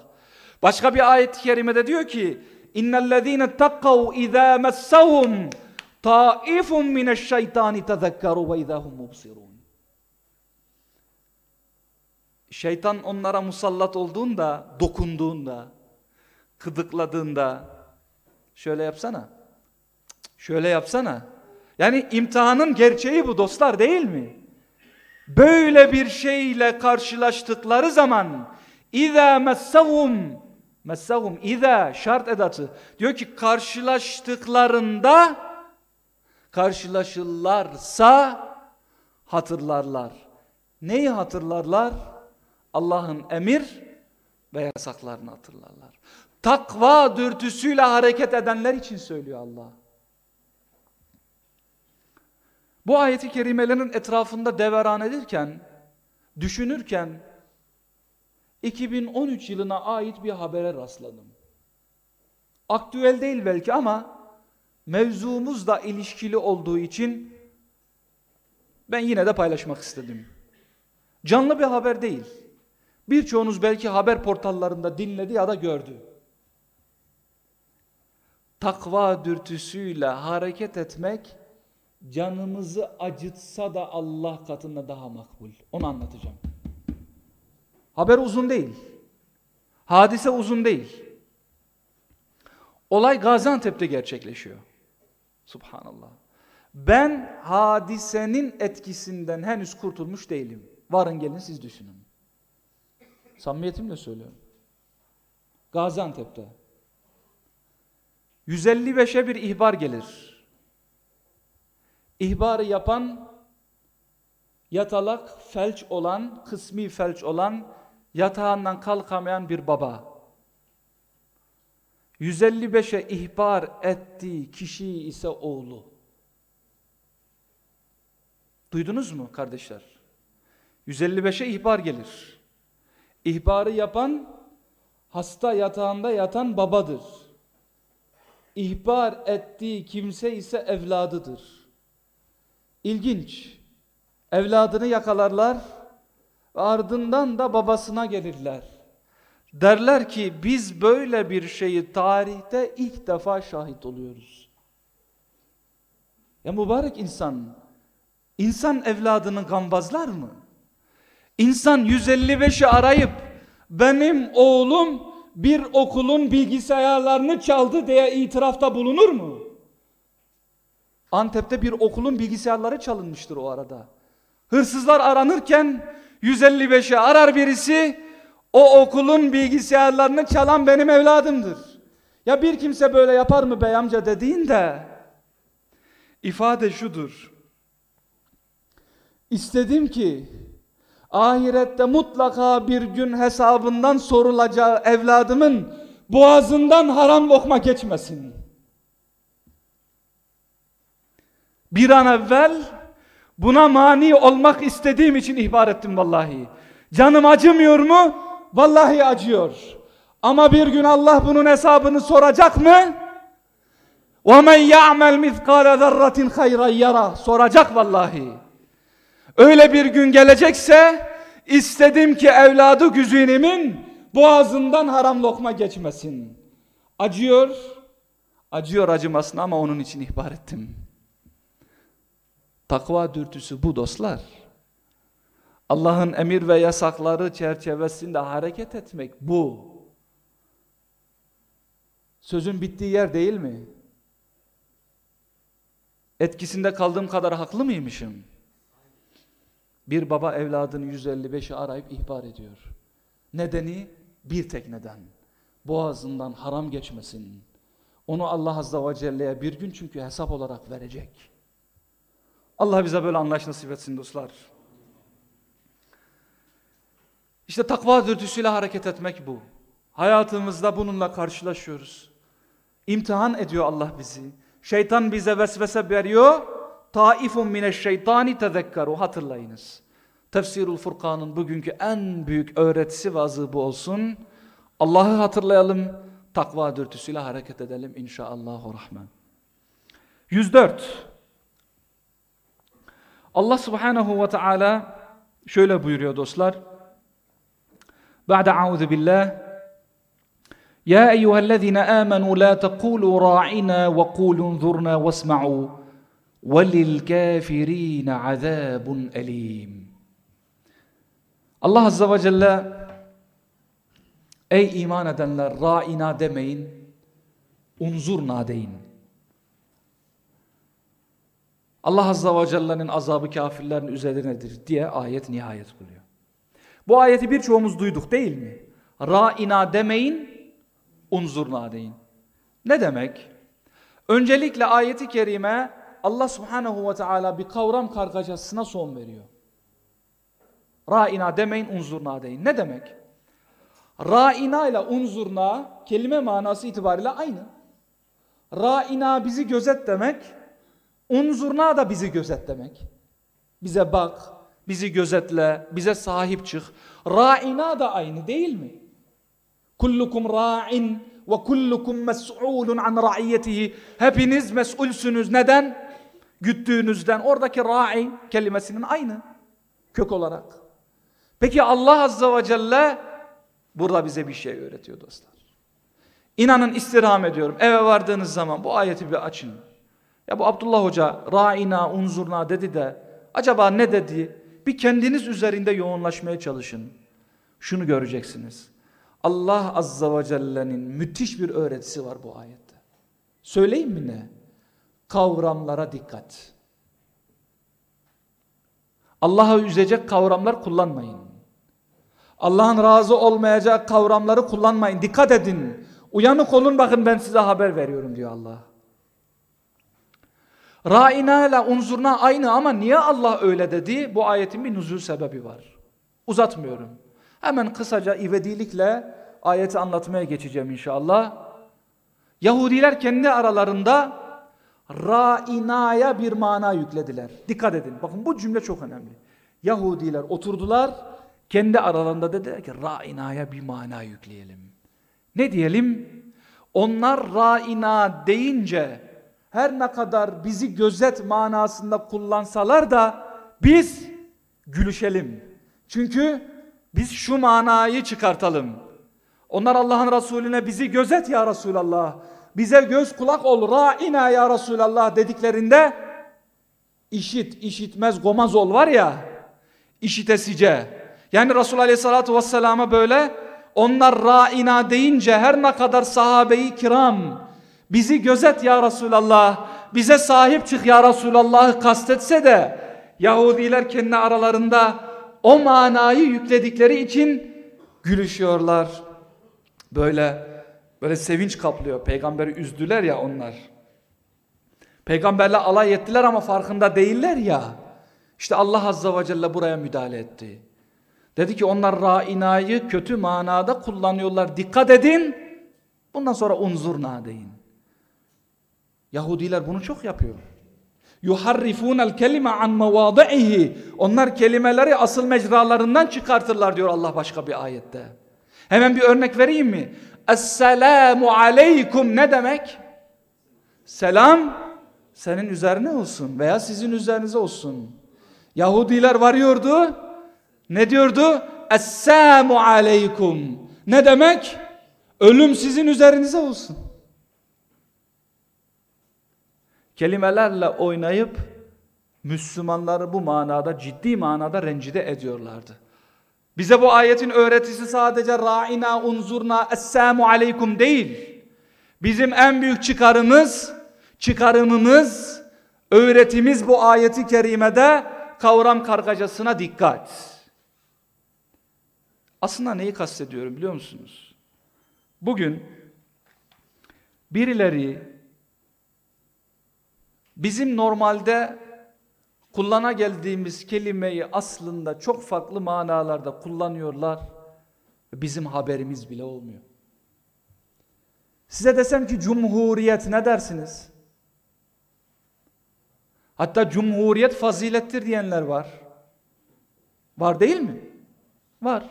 Başka bir ayet-i kerimede diyor ki İnnellezîne takkav izâ messahum taifun mineşşeytani tezekkeru ve izâhum mubsirun. Şeytan onlara musallat olduğunda, dokunduğunda, kıdıkladığında şöyle yapsana. Şöyle yapsana. Yani imtihanın gerçeği bu dostlar değil mi? Böyle bir şeyle karşılaştıkları zaman İza messahum messahum iza şart edatı diyor ki karşılaştıklarında karşılaşırlarsa hatırlarlar. Neyi hatırlarlar? Allah'ın emir ve yasaklarını hatırlarlar. Takva dürtüsüyle hareket edenler için söylüyor Allah. Bu ayeti kerimelerin etrafında deveran edirken, düşünürken 2013 yılına ait bir habere rastladım. Aktüel değil belki ama mevzumuzla ilişkili olduğu için ben yine de paylaşmak istedim. Canlı bir haber değil. Birçoğunuz belki haber portallarında dinledi ya da gördü. Takva dürtüsüyle hareket etmek canımızı acıtsa da Allah katında daha makbul. Onu anlatacağım. Haber uzun değil. Hadise uzun değil. Olay Gaziantep'te gerçekleşiyor. Subhanallah. Ben hadisenin etkisinden henüz kurtulmuş değilim. Varın gelin siz düşünün. Samimiyetimle söylüyorum. Gaziantep'te. 155'e bir ihbar gelir. İhbarı yapan yatalak, felç olan, kısmi felç olan, yatağından kalkamayan bir baba. 155'e ihbar ettiği kişi ise oğlu. Duydunuz mu kardeşler? 155'e ihbar gelir. İhbarı yapan hasta yatağında yatan babadır. İhbar ettiği kimse ise evladıdır. İlginç. Evladını yakalarlar ve ardından da babasına gelirler. Derler ki biz böyle bir şeyi tarihte ilk defa şahit oluyoruz. Ya mübarek insan, insan evladını gambazlar mı? İnsan 155'i arayıp benim oğlum bir okulun bilgisayarlarını çaldı diye itirafta bulunur mu? Antep'te bir okulun bilgisayarları çalınmıştır o arada. Hırsızlar aranırken 155'i arar birisi o okulun bilgisayarlarını çalan benim evladımdır. Ya bir kimse böyle yapar mı bey amca dediğinde ifade şudur. İstedim ki ahirette mutlaka bir gün hesabından sorulacağı evladımın boğazından haram lokma geçmesin. Bir an evvel buna mani olmak istediğim için ihbar ettim vallahi. Canım acımıyor mu? Vallahi acıyor. Ama bir gün Allah bunun hesabını soracak mı? وَمَنْ يَعْمَلْ مِثْقَالَ ذَرَّةٍ خَيْرًا يَرَى Soracak vallahi. Öyle bir gün gelecekse istedim ki evladı güzinimin boğazından haram lokma geçmesin. Acıyor, acıyor acımasına ama onun için ihbar ettim. Takva dürtüsü bu dostlar. Allah'ın emir ve yasakları çerçevesinde hareket etmek bu. Sözün bittiği yer değil mi? Etkisinde kaldığım kadar haklı mıymışım? Bir baba evladını 155'i arayıp ihbar ediyor. Nedeni bir tek neden. Boğazından haram geçmesin. Onu Allah Azza ve Celle'ye bir gün çünkü hesap olarak verecek. Allah bize böyle anlayış nasip etsin dostlar. İşte takva dürtüsüyle hareket etmek bu. Hayatımızda bununla karşılaşıyoruz. İmtihan ediyor Allah bizi. Şeytan bize vesvese veriyor. Taifun mineşşeytani tezekkeru hatırlayınız. Tefsirul Furkan'ın bugünkü en büyük öğretisi ve azı bu olsun. Allah'ı hatırlayalım, takva dürtüsüyle hareket edelim inşallahü rahman. 104. Allah subhanahu ve teala şöyle buyuruyor dostlar. بعد أعوذ بالله يا أيها الذين آمنوا لا تقولوا راعنا وقولوا انظرنا واسمعوا وللكافرين عذاب أليم Allah Azze ve Celle Ey iman edenler ra'ina demeyin unzurna deyin. Allah Azze ve Celle'nin azabı kafirlerin üzerinedir diye ayet nihayet buluyor. Bu ayeti birçoğumuz duyduk değil mi? Ra'ina demeyin, unzurna deyin. Ne demek? Öncelikle ayeti kerime Allah subhanehu ve teala bir kavram kargaşasına son veriyor. Ra'ina demeyin, unzurna deyin. Ne demek? Ra'ina ile unzurna kelime manası itibariyle aynı. Ra'ina bizi gözet demek, unzurna da bizi gözet demek. Bize bak, bizi gözetle, bize sahip çık. Ra'ina da aynı değil mi? Kullukum ra'in ve kullukum mes'ulun an ra'iyetihi. Hepiniz mesulsünüz. Neden? Güttüğünüzden. Oradaki ra'i kelimesinin aynı kök olarak. Peki Allah Azze ve Celle burada bize bir şey öğretiyor dostlar. İnanın istirham ediyorum. Eve vardığınız zaman bu ayeti bir açın. Ya bu Abdullah Hoca ra'ina unzurna dedi de acaba ne dedi? Bir kendiniz üzerinde yoğunlaşmaya çalışın. Şunu göreceksiniz. Allah Azza ve Celle'nin müthiş bir öğretisi var bu ayette. Söyleyeyim mi ne? Kavramlara dikkat. Allah'a üzecek kavramlar kullanmayın. Allah'ın razı olmayacak kavramları kullanmayın. Dikkat edin. Uyanık olun bakın ben size haber veriyorum diyor Allah. Ra'ina ile unzurna aynı ama niye Allah öyle dedi? Bu ayetin bir nüzul sebebi var. Uzatmıyorum. Hemen kısaca ivedilikle ayeti anlatmaya geçeceğim inşallah. Yahudiler kendi aralarında ra'inaya bir mana yüklediler. Dikkat edin. Bakın bu cümle çok önemli. Yahudiler oturdular. Kendi aralarında dediler ki ra'inaya bir mana yükleyelim. Ne diyelim? Onlar ra'ina deyince her ne kadar bizi gözet manasında kullansalar da biz gülüşelim. Çünkü biz şu manayı çıkartalım. Onlar Allah'ın Resulüne bizi gözet ya Resulallah. Bize göz kulak ol ra'ina ya Resulallah dediklerinde işit işitmez gomaz ol var ya işitesice. Yani Resul Aleyhisselatü Vesselam'a böyle onlar ra'ina deyince her ne kadar sahabeyi kiram bizi gözet ya Resulallah bize sahip çık ya Resulallah'ı kastetse de Yahudiler kendi aralarında o manayı yükledikleri için gülüşüyorlar. Böyle böyle sevinç kaplıyor. Peygamberi üzdüler ya onlar. Peygamberle alay ettiler ama farkında değiller ya. İşte Allah Azza ve Celle buraya müdahale etti. Dedi ki onlar ra'inayı kötü manada kullanıyorlar. Dikkat edin. Bundan sonra unzurna deyin. Yahudiler bunu çok yapıyor. Yuharrifunel kelime an mevadihi. Onlar kelimeleri asıl mecralarından çıkartırlar diyor Allah başka bir ayette. Hemen bir örnek vereyim mi? Esselamu aleykum ne demek? Selam senin üzerine olsun veya sizin üzerinize olsun. Yahudiler varıyordu. Ne diyordu? Esselamu aleykum. Ne demek? Ölüm sizin üzerinize olsun. Kelimelerle oynayıp Müslümanları bu manada ciddi manada rencide ediyorlardı. Bize bu ayetin öğretisi sadece ra'ina unzurna esselamu aleykum değil. Bizim en büyük çıkarımız, çıkarımımız, öğretimiz bu ayeti kerimede kavram kargacasına dikkat. Aslında neyi kastediyorum biliyor musunuz? Bugün birileri bizim normalde kullana geldiğimiz kelimeyi aslında çok farklı manalarda kullanıyorlar. Bizim haberimiz bile olmuyor. Size desem ki cumhuriyet ne dersiniz? Hatta cumhuriyet fazilettir diyenler var. Var değil mi? Var.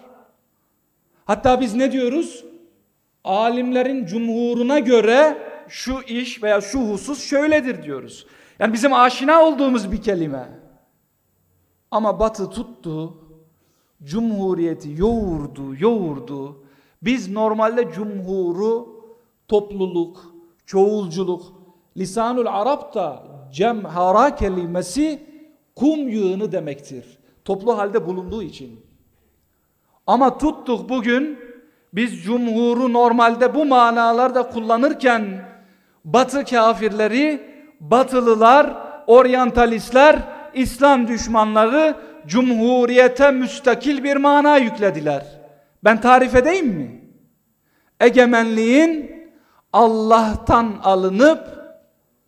Hatta biz ne diyoruz? Alimlerin cumhuruna göre şu iş veya şu husus şöyledir diyoruz. Yani bizim aşina olduğumuz bir kelime. Ama batı tuttu, cumhuriyeti yoğurdu, yoğurdu. Biz normalde cumhuru topluluk, çoğulculuk, lisanul Arap'ta cemhara kelimesi kum yığını demektir. Toplu halde bulunduğu için. Ama tuttuk bugün biz cumhuru normalde bu manalarda kullanırken batı kafirleri, batılılar, oryantalistler, İslam düşmanları cumhuriyete müstakil bir mana yüklediler. Ben tarif edeyim mi? Egemenliğin Allah'tan alınıp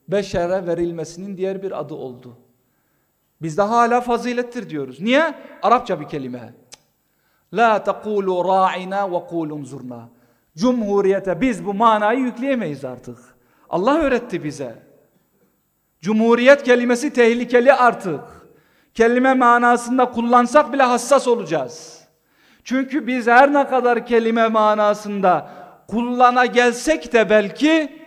beşere verilmesinin diğer bir adı oldu. Biz de hala fazilettir diyoruz. Niye? Arapça bir kelime. La tekulu ra'ina ve kulun zurna. Cumhuriyete biz bu manayı yükleyemeyiz artık. Allah öğretti bize. Cumhuriyet kelimesi tehlikeli artık. Kelime manasında kullansak bile hassas olacağız. Çünkü biz her ne kadar kelime manasında kullana gelsek de belki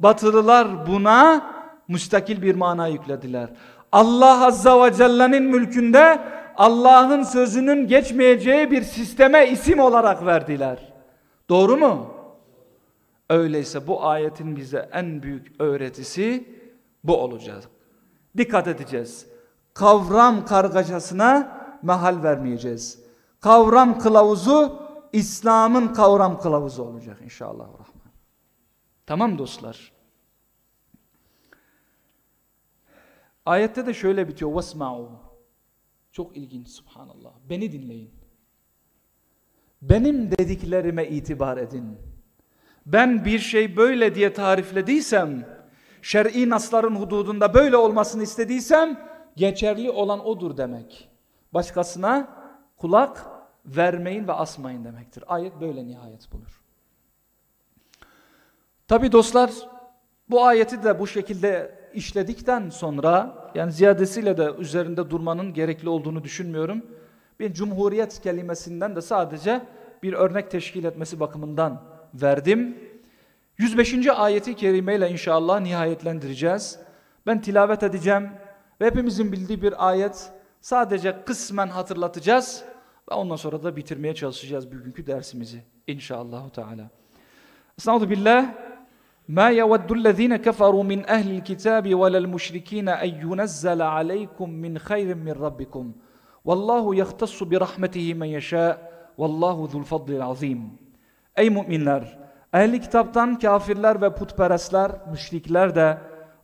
batılılar buna müstakil bir mana yüklediler. Allah Azza ve Celle'nin mülkünde Allah'ın sözünün geçmeyeceği bir sisteme isim olarak verdiler. Doğru mu? Öyleyse bu ayetin bize en büyük öğretisi bu olacak. Dikkat edeceğiz. Kavram kargaşasına mahal vermeyeceğiz. Kavram kılavuzu İslam'ın kavram kılavuzu olacak inşallah. Tamam dostlar. Ayette de şöyle bitiyor. Vesma'u. Çok ilginç subhanallah. Beni dinleyin. Benim dediklerime itibar edin. Ben bir şey böyle diye tariflediysem, şer'i nasların hududunda böyle olmasını istediysem, geçerli olan odur demek. Başkasına kulak vermeyin ve asmayın demektir. Ayet böyle nihayet bulur. Tabi dostlar, bu ayeti de bu şekilde işledikten sonra yani ziyadesiyle de üzerinde durmanın gerekli olduğunu düşünmüyorum. Bir cumhuriyet kelimesinden de sadece bir örnek teşkil etmesi bakımından verdim. 105. ayeti kerimeyle inşallah nihayetlendireceğiz. Ben tilavet edeceğim ve hepimizin bildiği bir ayet sadece kısmen hatırlatacağız ve ondan sonra da bitirmeye çalışacağız bugünkü dersimizi inşallah Teala. Estağfurullah billah. Ma yawaddu allazina kafaru min ehli'l kitabi ve'l müşrikin en yunzala aleykum min hayrin min rabbikum. Vallahu yahtassu bi rahmetihi men yasha. Vallahu zu'l fadlil azim. Ey müminler! Ehli kitaptan kafirler ve putperestler, müşrikler de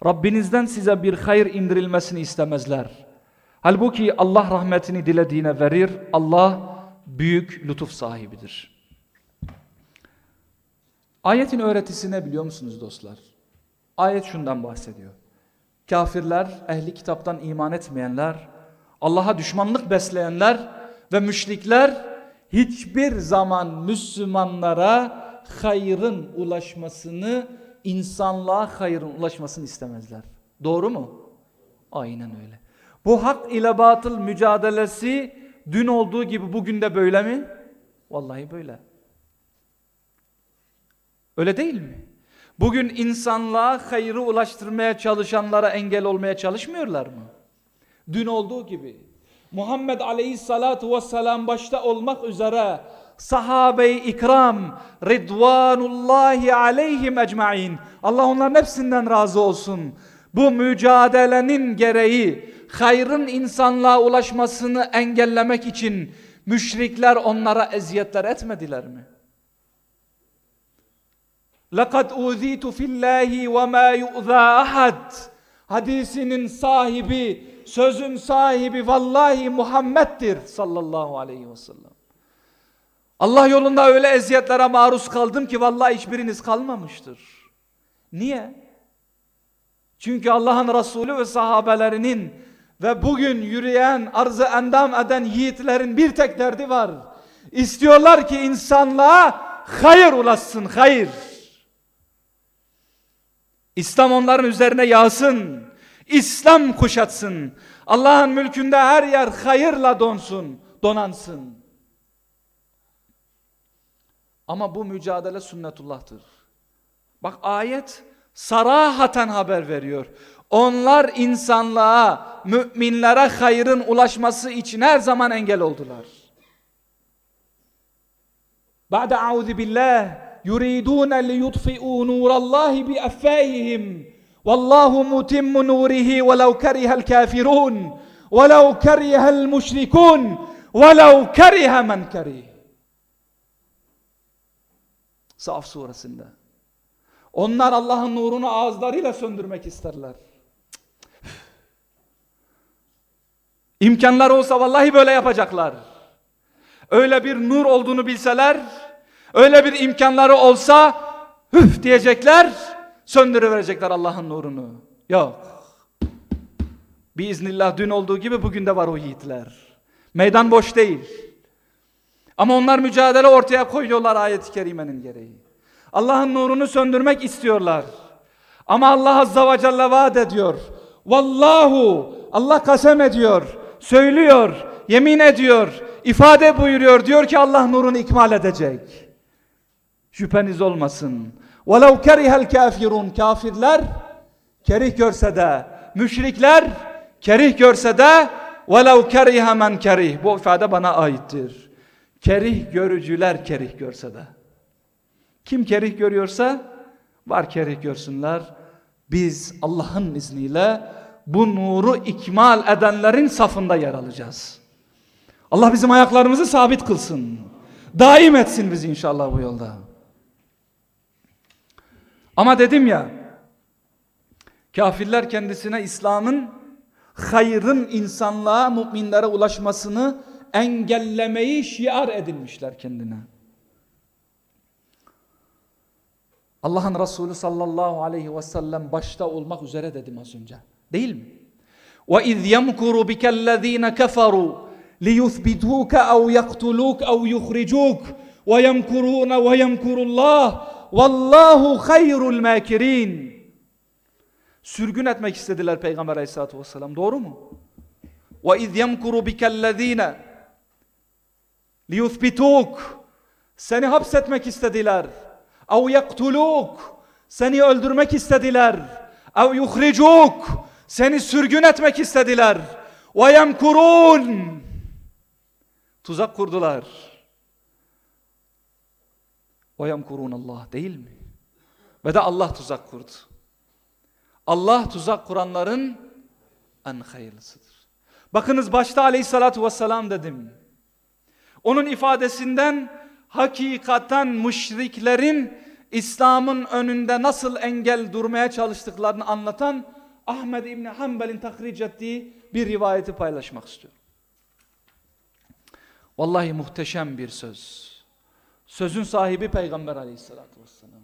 Rabbinizden size bir hayır indirilmesini istemezler. Halbuki Allah rahmetini dilediğine verir. Allah büyük lütuf sahibidir. Ayetin öğretisi ne biliyor musunuz dostlar? Ayet şundan bahsediyor. Kafirler, ehli kitaptan iman etmeyenler, Allah'a düşmanlık besleyenler ve müşrikler hiçbir zaman Müslümanlara hayrın ulaşmasını, insanlığa hayrın ulaşmasını istemezler. Doğru mu? Aynen öyle. Bu hak ile batıl mücadelesi dün olduğu gibi bugün de böyle mi? Vallahi böyle. Öyle değil mi? Bugün insanlığa hayrı ulaştırmaya çalışanlara engel olmaya çalışmıyorlar mı? Dün olduğu gibi. Muhammed aleyhissalatu vesselam başta olmak üzere sahabe-i ikram ridvanullahi aleyhim ecmain Allah onların hepsinden razı olsun. Bu mücadelenin gereği hayrın insanlığa ulaşmasını engellemek için müşrikler onlara eziyetler etmediler mi? لَقَدْ اُذ۪يتُ فِي اللّٰهِ وَمَا يُؤْذَى أَحَدٍ Hadisinin sahibi, sözün sahibi vallahi Muhammed'dir sallallahu aleyhi ve sellem. Allah yolunda öyle eziyetlere maruz kaldım ki vallahi hiçbiriniz kalmamıştır. Niye? Çünkü Allah'ın Resulü ve sahabelerinin ve bugün yürüyen, arzı endam eden yiğitlerin bir tek derdi var. İstiyorlar ki insanlığa hayır ulaşsın, hayır. İslam onların üzerine yağsın. İslam kuşatsın. Allah'ın mülkünde her yer hayırla donsun, donansın. Ama bu mücadele sünnetullah'tır. Bak ayet sarahaten haber veriyor. Onlar insanlığa, müminlere hayrın ulaşması için her zaman engel oldular. Ba'de auzu billah yuridun liyutfi'u nurallahi bi affahihim vallahu mutimmu nurihi velau kariha'l kafirun velau kariha'l müşrikun velau kariha men karih. Saf suresinde. Onlar Allah'ın nurunu ağızlarıyla söndürmek isterler. İmkanlar olsa vallahi böyle yapacaklar. Öyle bir nur olduğunu bilseler, öyle bir imkanları olsa hüf diyecekler, söndürüverecekler Allah'ın nurunu. Yok. Biiznillah dün olduğu gibi bugün de var o yiğitler. Meydan boş değil. Ama onlar mücadele ortaya koyuyorlar ayet-i kerimenin gereği. Allah'ın nurunu söndürmek istiyorlar. Ama Allah Azza ve Celle vaat ediyor. Vallahu Allah kasem ediyor, söylüyor, yemin ediyor, ifade buyuruyor. Diyor ki Allah nurunu ikmal edecek. Şüpheniz olmasın. وَلَوْ كَرِهَ الْكَافِرُونَ Kafirler kerih görse de, müşrikler kerih görse de وَلَوْ كَرِهَ مَنْ kerih. Bu ifade bana aittir. Kerih görücüler kerih görse de. Kim kerih görüyorsa var kerih görsünler. Biz Allah'ın izniyle bu nuru ikmal edenlerin safında yer alacağız. Allah bizim ayaklarımızı sabit kılsın. Daim etsin bizi inşallah bu yolda. Ama dedim ya, kafirler kendisine İslam'ın hayrın insanlığa, müminlere ulaşmasını engellemeyi şiar edinmişler kendine. Allah'ın Resulü sallallahu aleyhi ve sellem başta olmak üzere dedim az önce. Değil mi? وَاِذْ يَمْكُرُ بِكَ الَّذ۪ينَ كَفَرُوا لِيُثْبِتُوكَ اَوْ يَقْتُلُوكَ اَوْ يُخْرِجُوكَ وَيَمْكُرُونَ وَيَمْكُرُ اللّٰهِ Vallahu hayrul makirin. Sürgün etmek istediler Peygamber Aleyhissalatu vesselam. Doğru mu? Ve iz yemkuru bikellezine liyuthbituk. Seni hapsetmek istediler. Ev yaktuluk. Seni öldürmek istediler. Ev yuhricuk. Seni sürgün etmek istediler. Ve yemkurun. Tuzak kurdular. Ve yemkurunallah değil mi? Ve de Allah tuzak kurdu. Allah tuzak kuranların en hayırlısıdır. Bakınız başta aleyhissalatü vesselam dedim. Onun ifadesinden hakikaten müşriklerin İslam'ın önünde nasıl engel durmaya çalıştıklarını anlatan Ahmed İbni Hanbel'in takric ettiği bir rivayeti paylaşmak istiyorum. Vallahi muhteşem bir söz. Sözün sahibi Peygamber aleyhissalatü vesselam.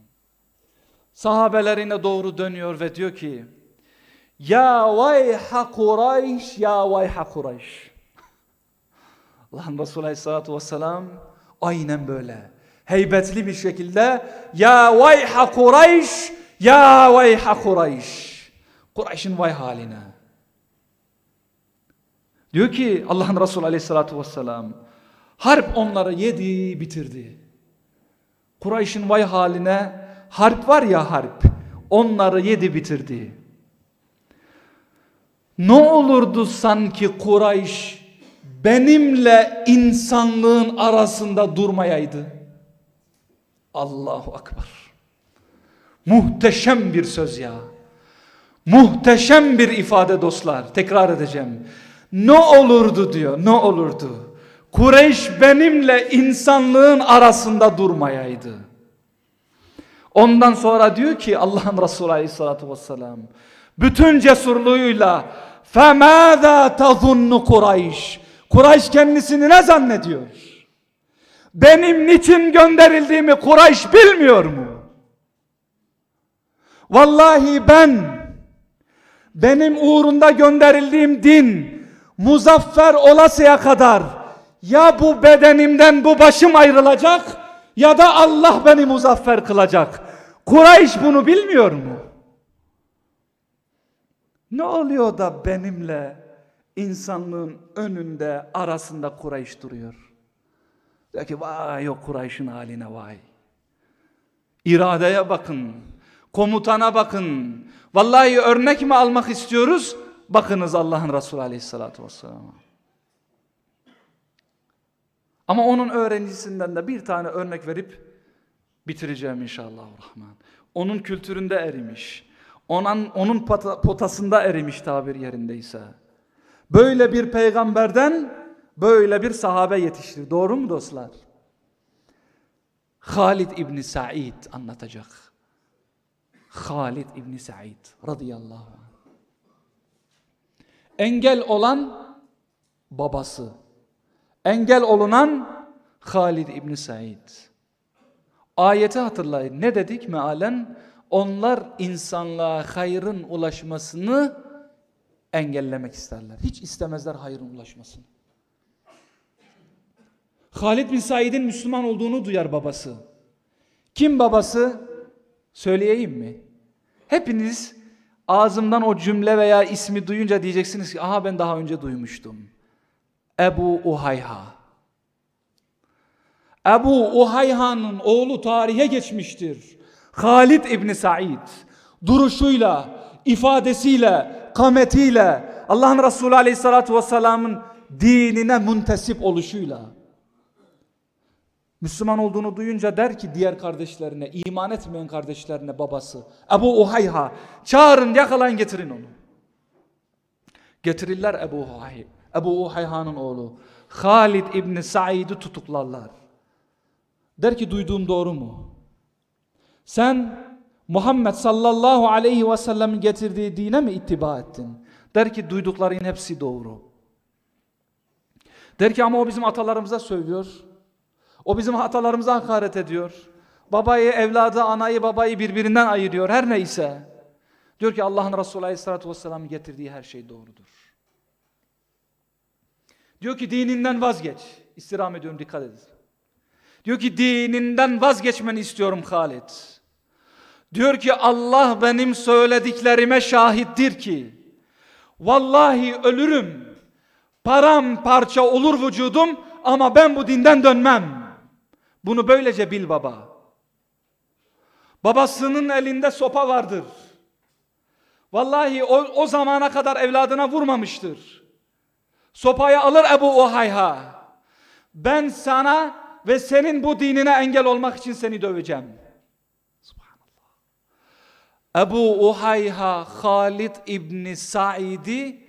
Sahabelerine doğru dönüyor ve diyor ki Ya vayha Kureyş, ya vayha Kureyş. Allah'ın Resulü aleyhissalatü vesselam aynen böyle heybetli bir şekilde Ya vayha Kureyş, ya vayha Kureyş. Kureyş'in vay haline. Diyor ki Allah'ın Resulü aleyhissalatü vesselam harp onları yedi bitirdi. Kureyş'in vay haline harp var ya harp onları yedi bitirdi. Ne olurdu sanki Kureyş benimle insanlığın arasında durmayaydı. Allahu Akbar. Muhteşem bir söz ya. Muhteşem bir ifade dostlar. Tekrar edeceğim. Ne olurdu diyor. Ne olurdu? Kureyş benimle insanlığın arasında durmayaydı. Ondan sonra diyor ki Allah'ın Resulü Aleyhisselatü Vesselam bütün cesurluğuyla فَمَاذَا تَظُنُّ Kureyş Kureyş kendisini ne zannediyor? Benim niçin gönderildiğimi Kureyş bilmiyor mu? Vallahi ben benim uğrunda gönderildiğim din muzaffer olasıya kadar ya bu bedenimden bu başım ayrılacak ya da Allah beni muzaffer kılacak. Kureyş bunu bilmiyor mu? Ne oluyor da benimle insanlığın önünde arasında Kureyş duruyor? Diyor ki vay o Kureyş'in haline vay. İradeye bakın. Komutana bakın. Vallahi örnek mi almak istiyoruz? Bakınız Allah'ın Resulü aleyhissalatü vesselam. Ama onun öğrencisinden de bir tane örnek verip bitireceğim inşallah. Rahman. Onun kültüründe erimiş. Onun, onun potasında erimiş tabir yerindeyse. Böyle bir peygamberden böyle bir sahabe yetiştir. Doğru mu dostlar? Halid İbni Said anlatacak. Halid İbni Said radıyallahu anh. Engel olan babası. Engel olunan Halid İbni Said. Ayeti hatırlayın. Ne dedik mealen? Onlar insanlığa hayrın ulaşmasını engellemek isterler. Hiç istemezler hayrın ulaşmasını. Halid bin Said'in Müslüman olduğunu duyar babası. Kim babası? Söyleyeyim mi? Hepiniz ağzımdan o cümle veya ismi duyunca diyeceksiniz ki aha ben daha önce duymuştum. Ebu Uhayha. Ebu Uhayha'nın oğlu tarihe geçmiştir. Halid İbni Said duruşuyla, ifadesiyle, kametiyle Allah'ın Resulü Aleyhisselatü Vesselam'ın dinine muntesip oluşuyla Müslüman olduğunu duyunca der ki diğer kardeşlerine, iman etmeyen kardeşlerine babası Ebu Uhayha çağırın yakalayın getirin onu. Getirirler Ebu Uhayha. Ebu Uhayha'nın oğlu Halid İbni Said'i tutuklarlar. Der ki duyduğum doğru mu? Sen Muhammed sallallahu aleyhi ve sellem'in getirdiği dine mi ittiba ettin? Der ki duydukların hepsi doğru. Der ki ama o bizim atalarımıza söylüyor. O bizim atalarımıza hakaret ediyor. Babayı, evladı, anayı, babayı birbirinden ayırıyor. Her neyse. Diyor ki Allah'ın Resulü Aleyhisselatü Vesselam'ın getirdiği her şey doğrudur. Diyor ki dininden vazgeç. İstirham ediyorum dikkat edin. Diyor ki dininden vazgeçmeni istiyorum Halid. Diyor ki Allah benim söylediklerime şahittir ki vallahi ölürüm. Param parça olur vücudum ama ben bu dinden dönmem. Bunu böylece bil baba. Babasının elinde sopa vardır. Vallahi o, o zamana kadar evladına vurmamıştır. Sopayı alır Ebu Uhayha. Ben sana ve senin bu dinine engel olmak için seni döveceğim. Subhanallah. Ebu Uhayha Halid İbni Said'i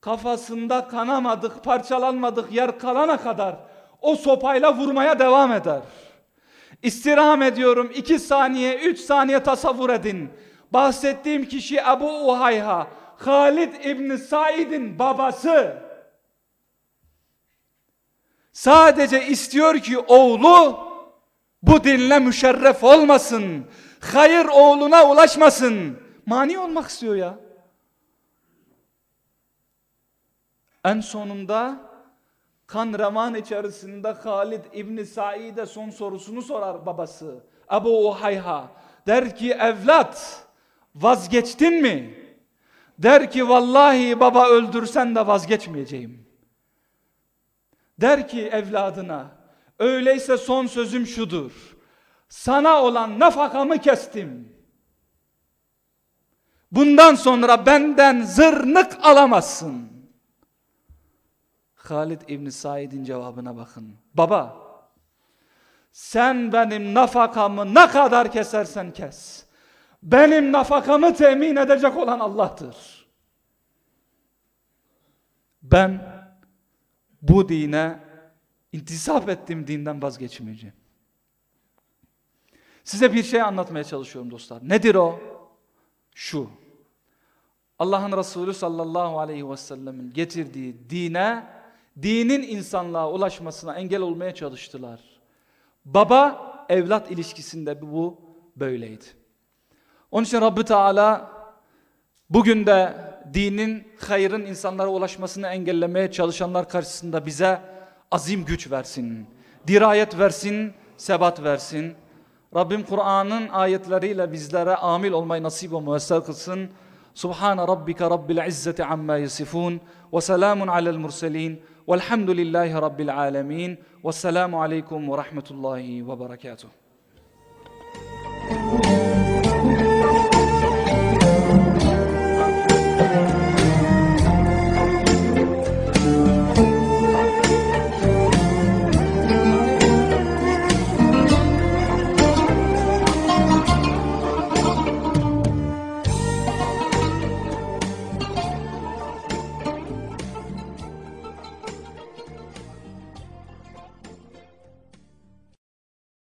kafasında kanamadık, parçalanmadık yer kalana kadar o sopayla vurmaya devam eder. İstirham ediyorum iki saniye, üç saniye tasavvur edin. Bahsettiğim kişi Ebu Uhayha, Halid İbni Said'in babası. Sadece istiyor ki oğlu bu dinle müşerref olmasın. Hayır oğluna ulaşmasın. Mani olmak istiyor ya. En sonunda kan revan içerisinde Halid İbni Said'e son sorusunu sorar babası. Ebu Uhayha der ki evlat vazgeçtin mi? Der ki vallahi baba öldürsen de vazgeçmeyeceğim. Der ki evladına öyleyse son sözüm şudur. Sana olan nafakamı kestim. Bundan sonra benden zırnık alamazsın. Halid İbni Said'in cevabına bakın. Baba, sen benim nafakamı ne kadar kesersen kes. Benim nafakamı temin edecek olan Allah'tır. Ben bu dine intisap ettiğim dinden vazgeçmeyeceğim. Size bir şey anlatmaya çalışıyorum dostlar. Nedir o? Şu. Allah'ın Resulü sallallahu aleyhi ve sellemin getirdiği dine, dinin insanlığa ulaşmasına engel olmaya çalıştılar. Baba evlat ilişkisinde bu böyleydi. Onun için Rabbi Teala bugün de dinin, hayrın insanlara ulaşmasını engellemeye çalışanlar karşısında bize azim güç versin. Dirayet versin, sebat versin. Rabbim Kur'an'ın ayetleriyle bizlere amil olmayı nasip ve müessel kılsın. Subhane rabbike rabbil izzeti amma yasifun ve selamun alel murselin velhamdülillahi rabbil alemin ve selamu aleykum ve rahmetullahi ve berekatuhu.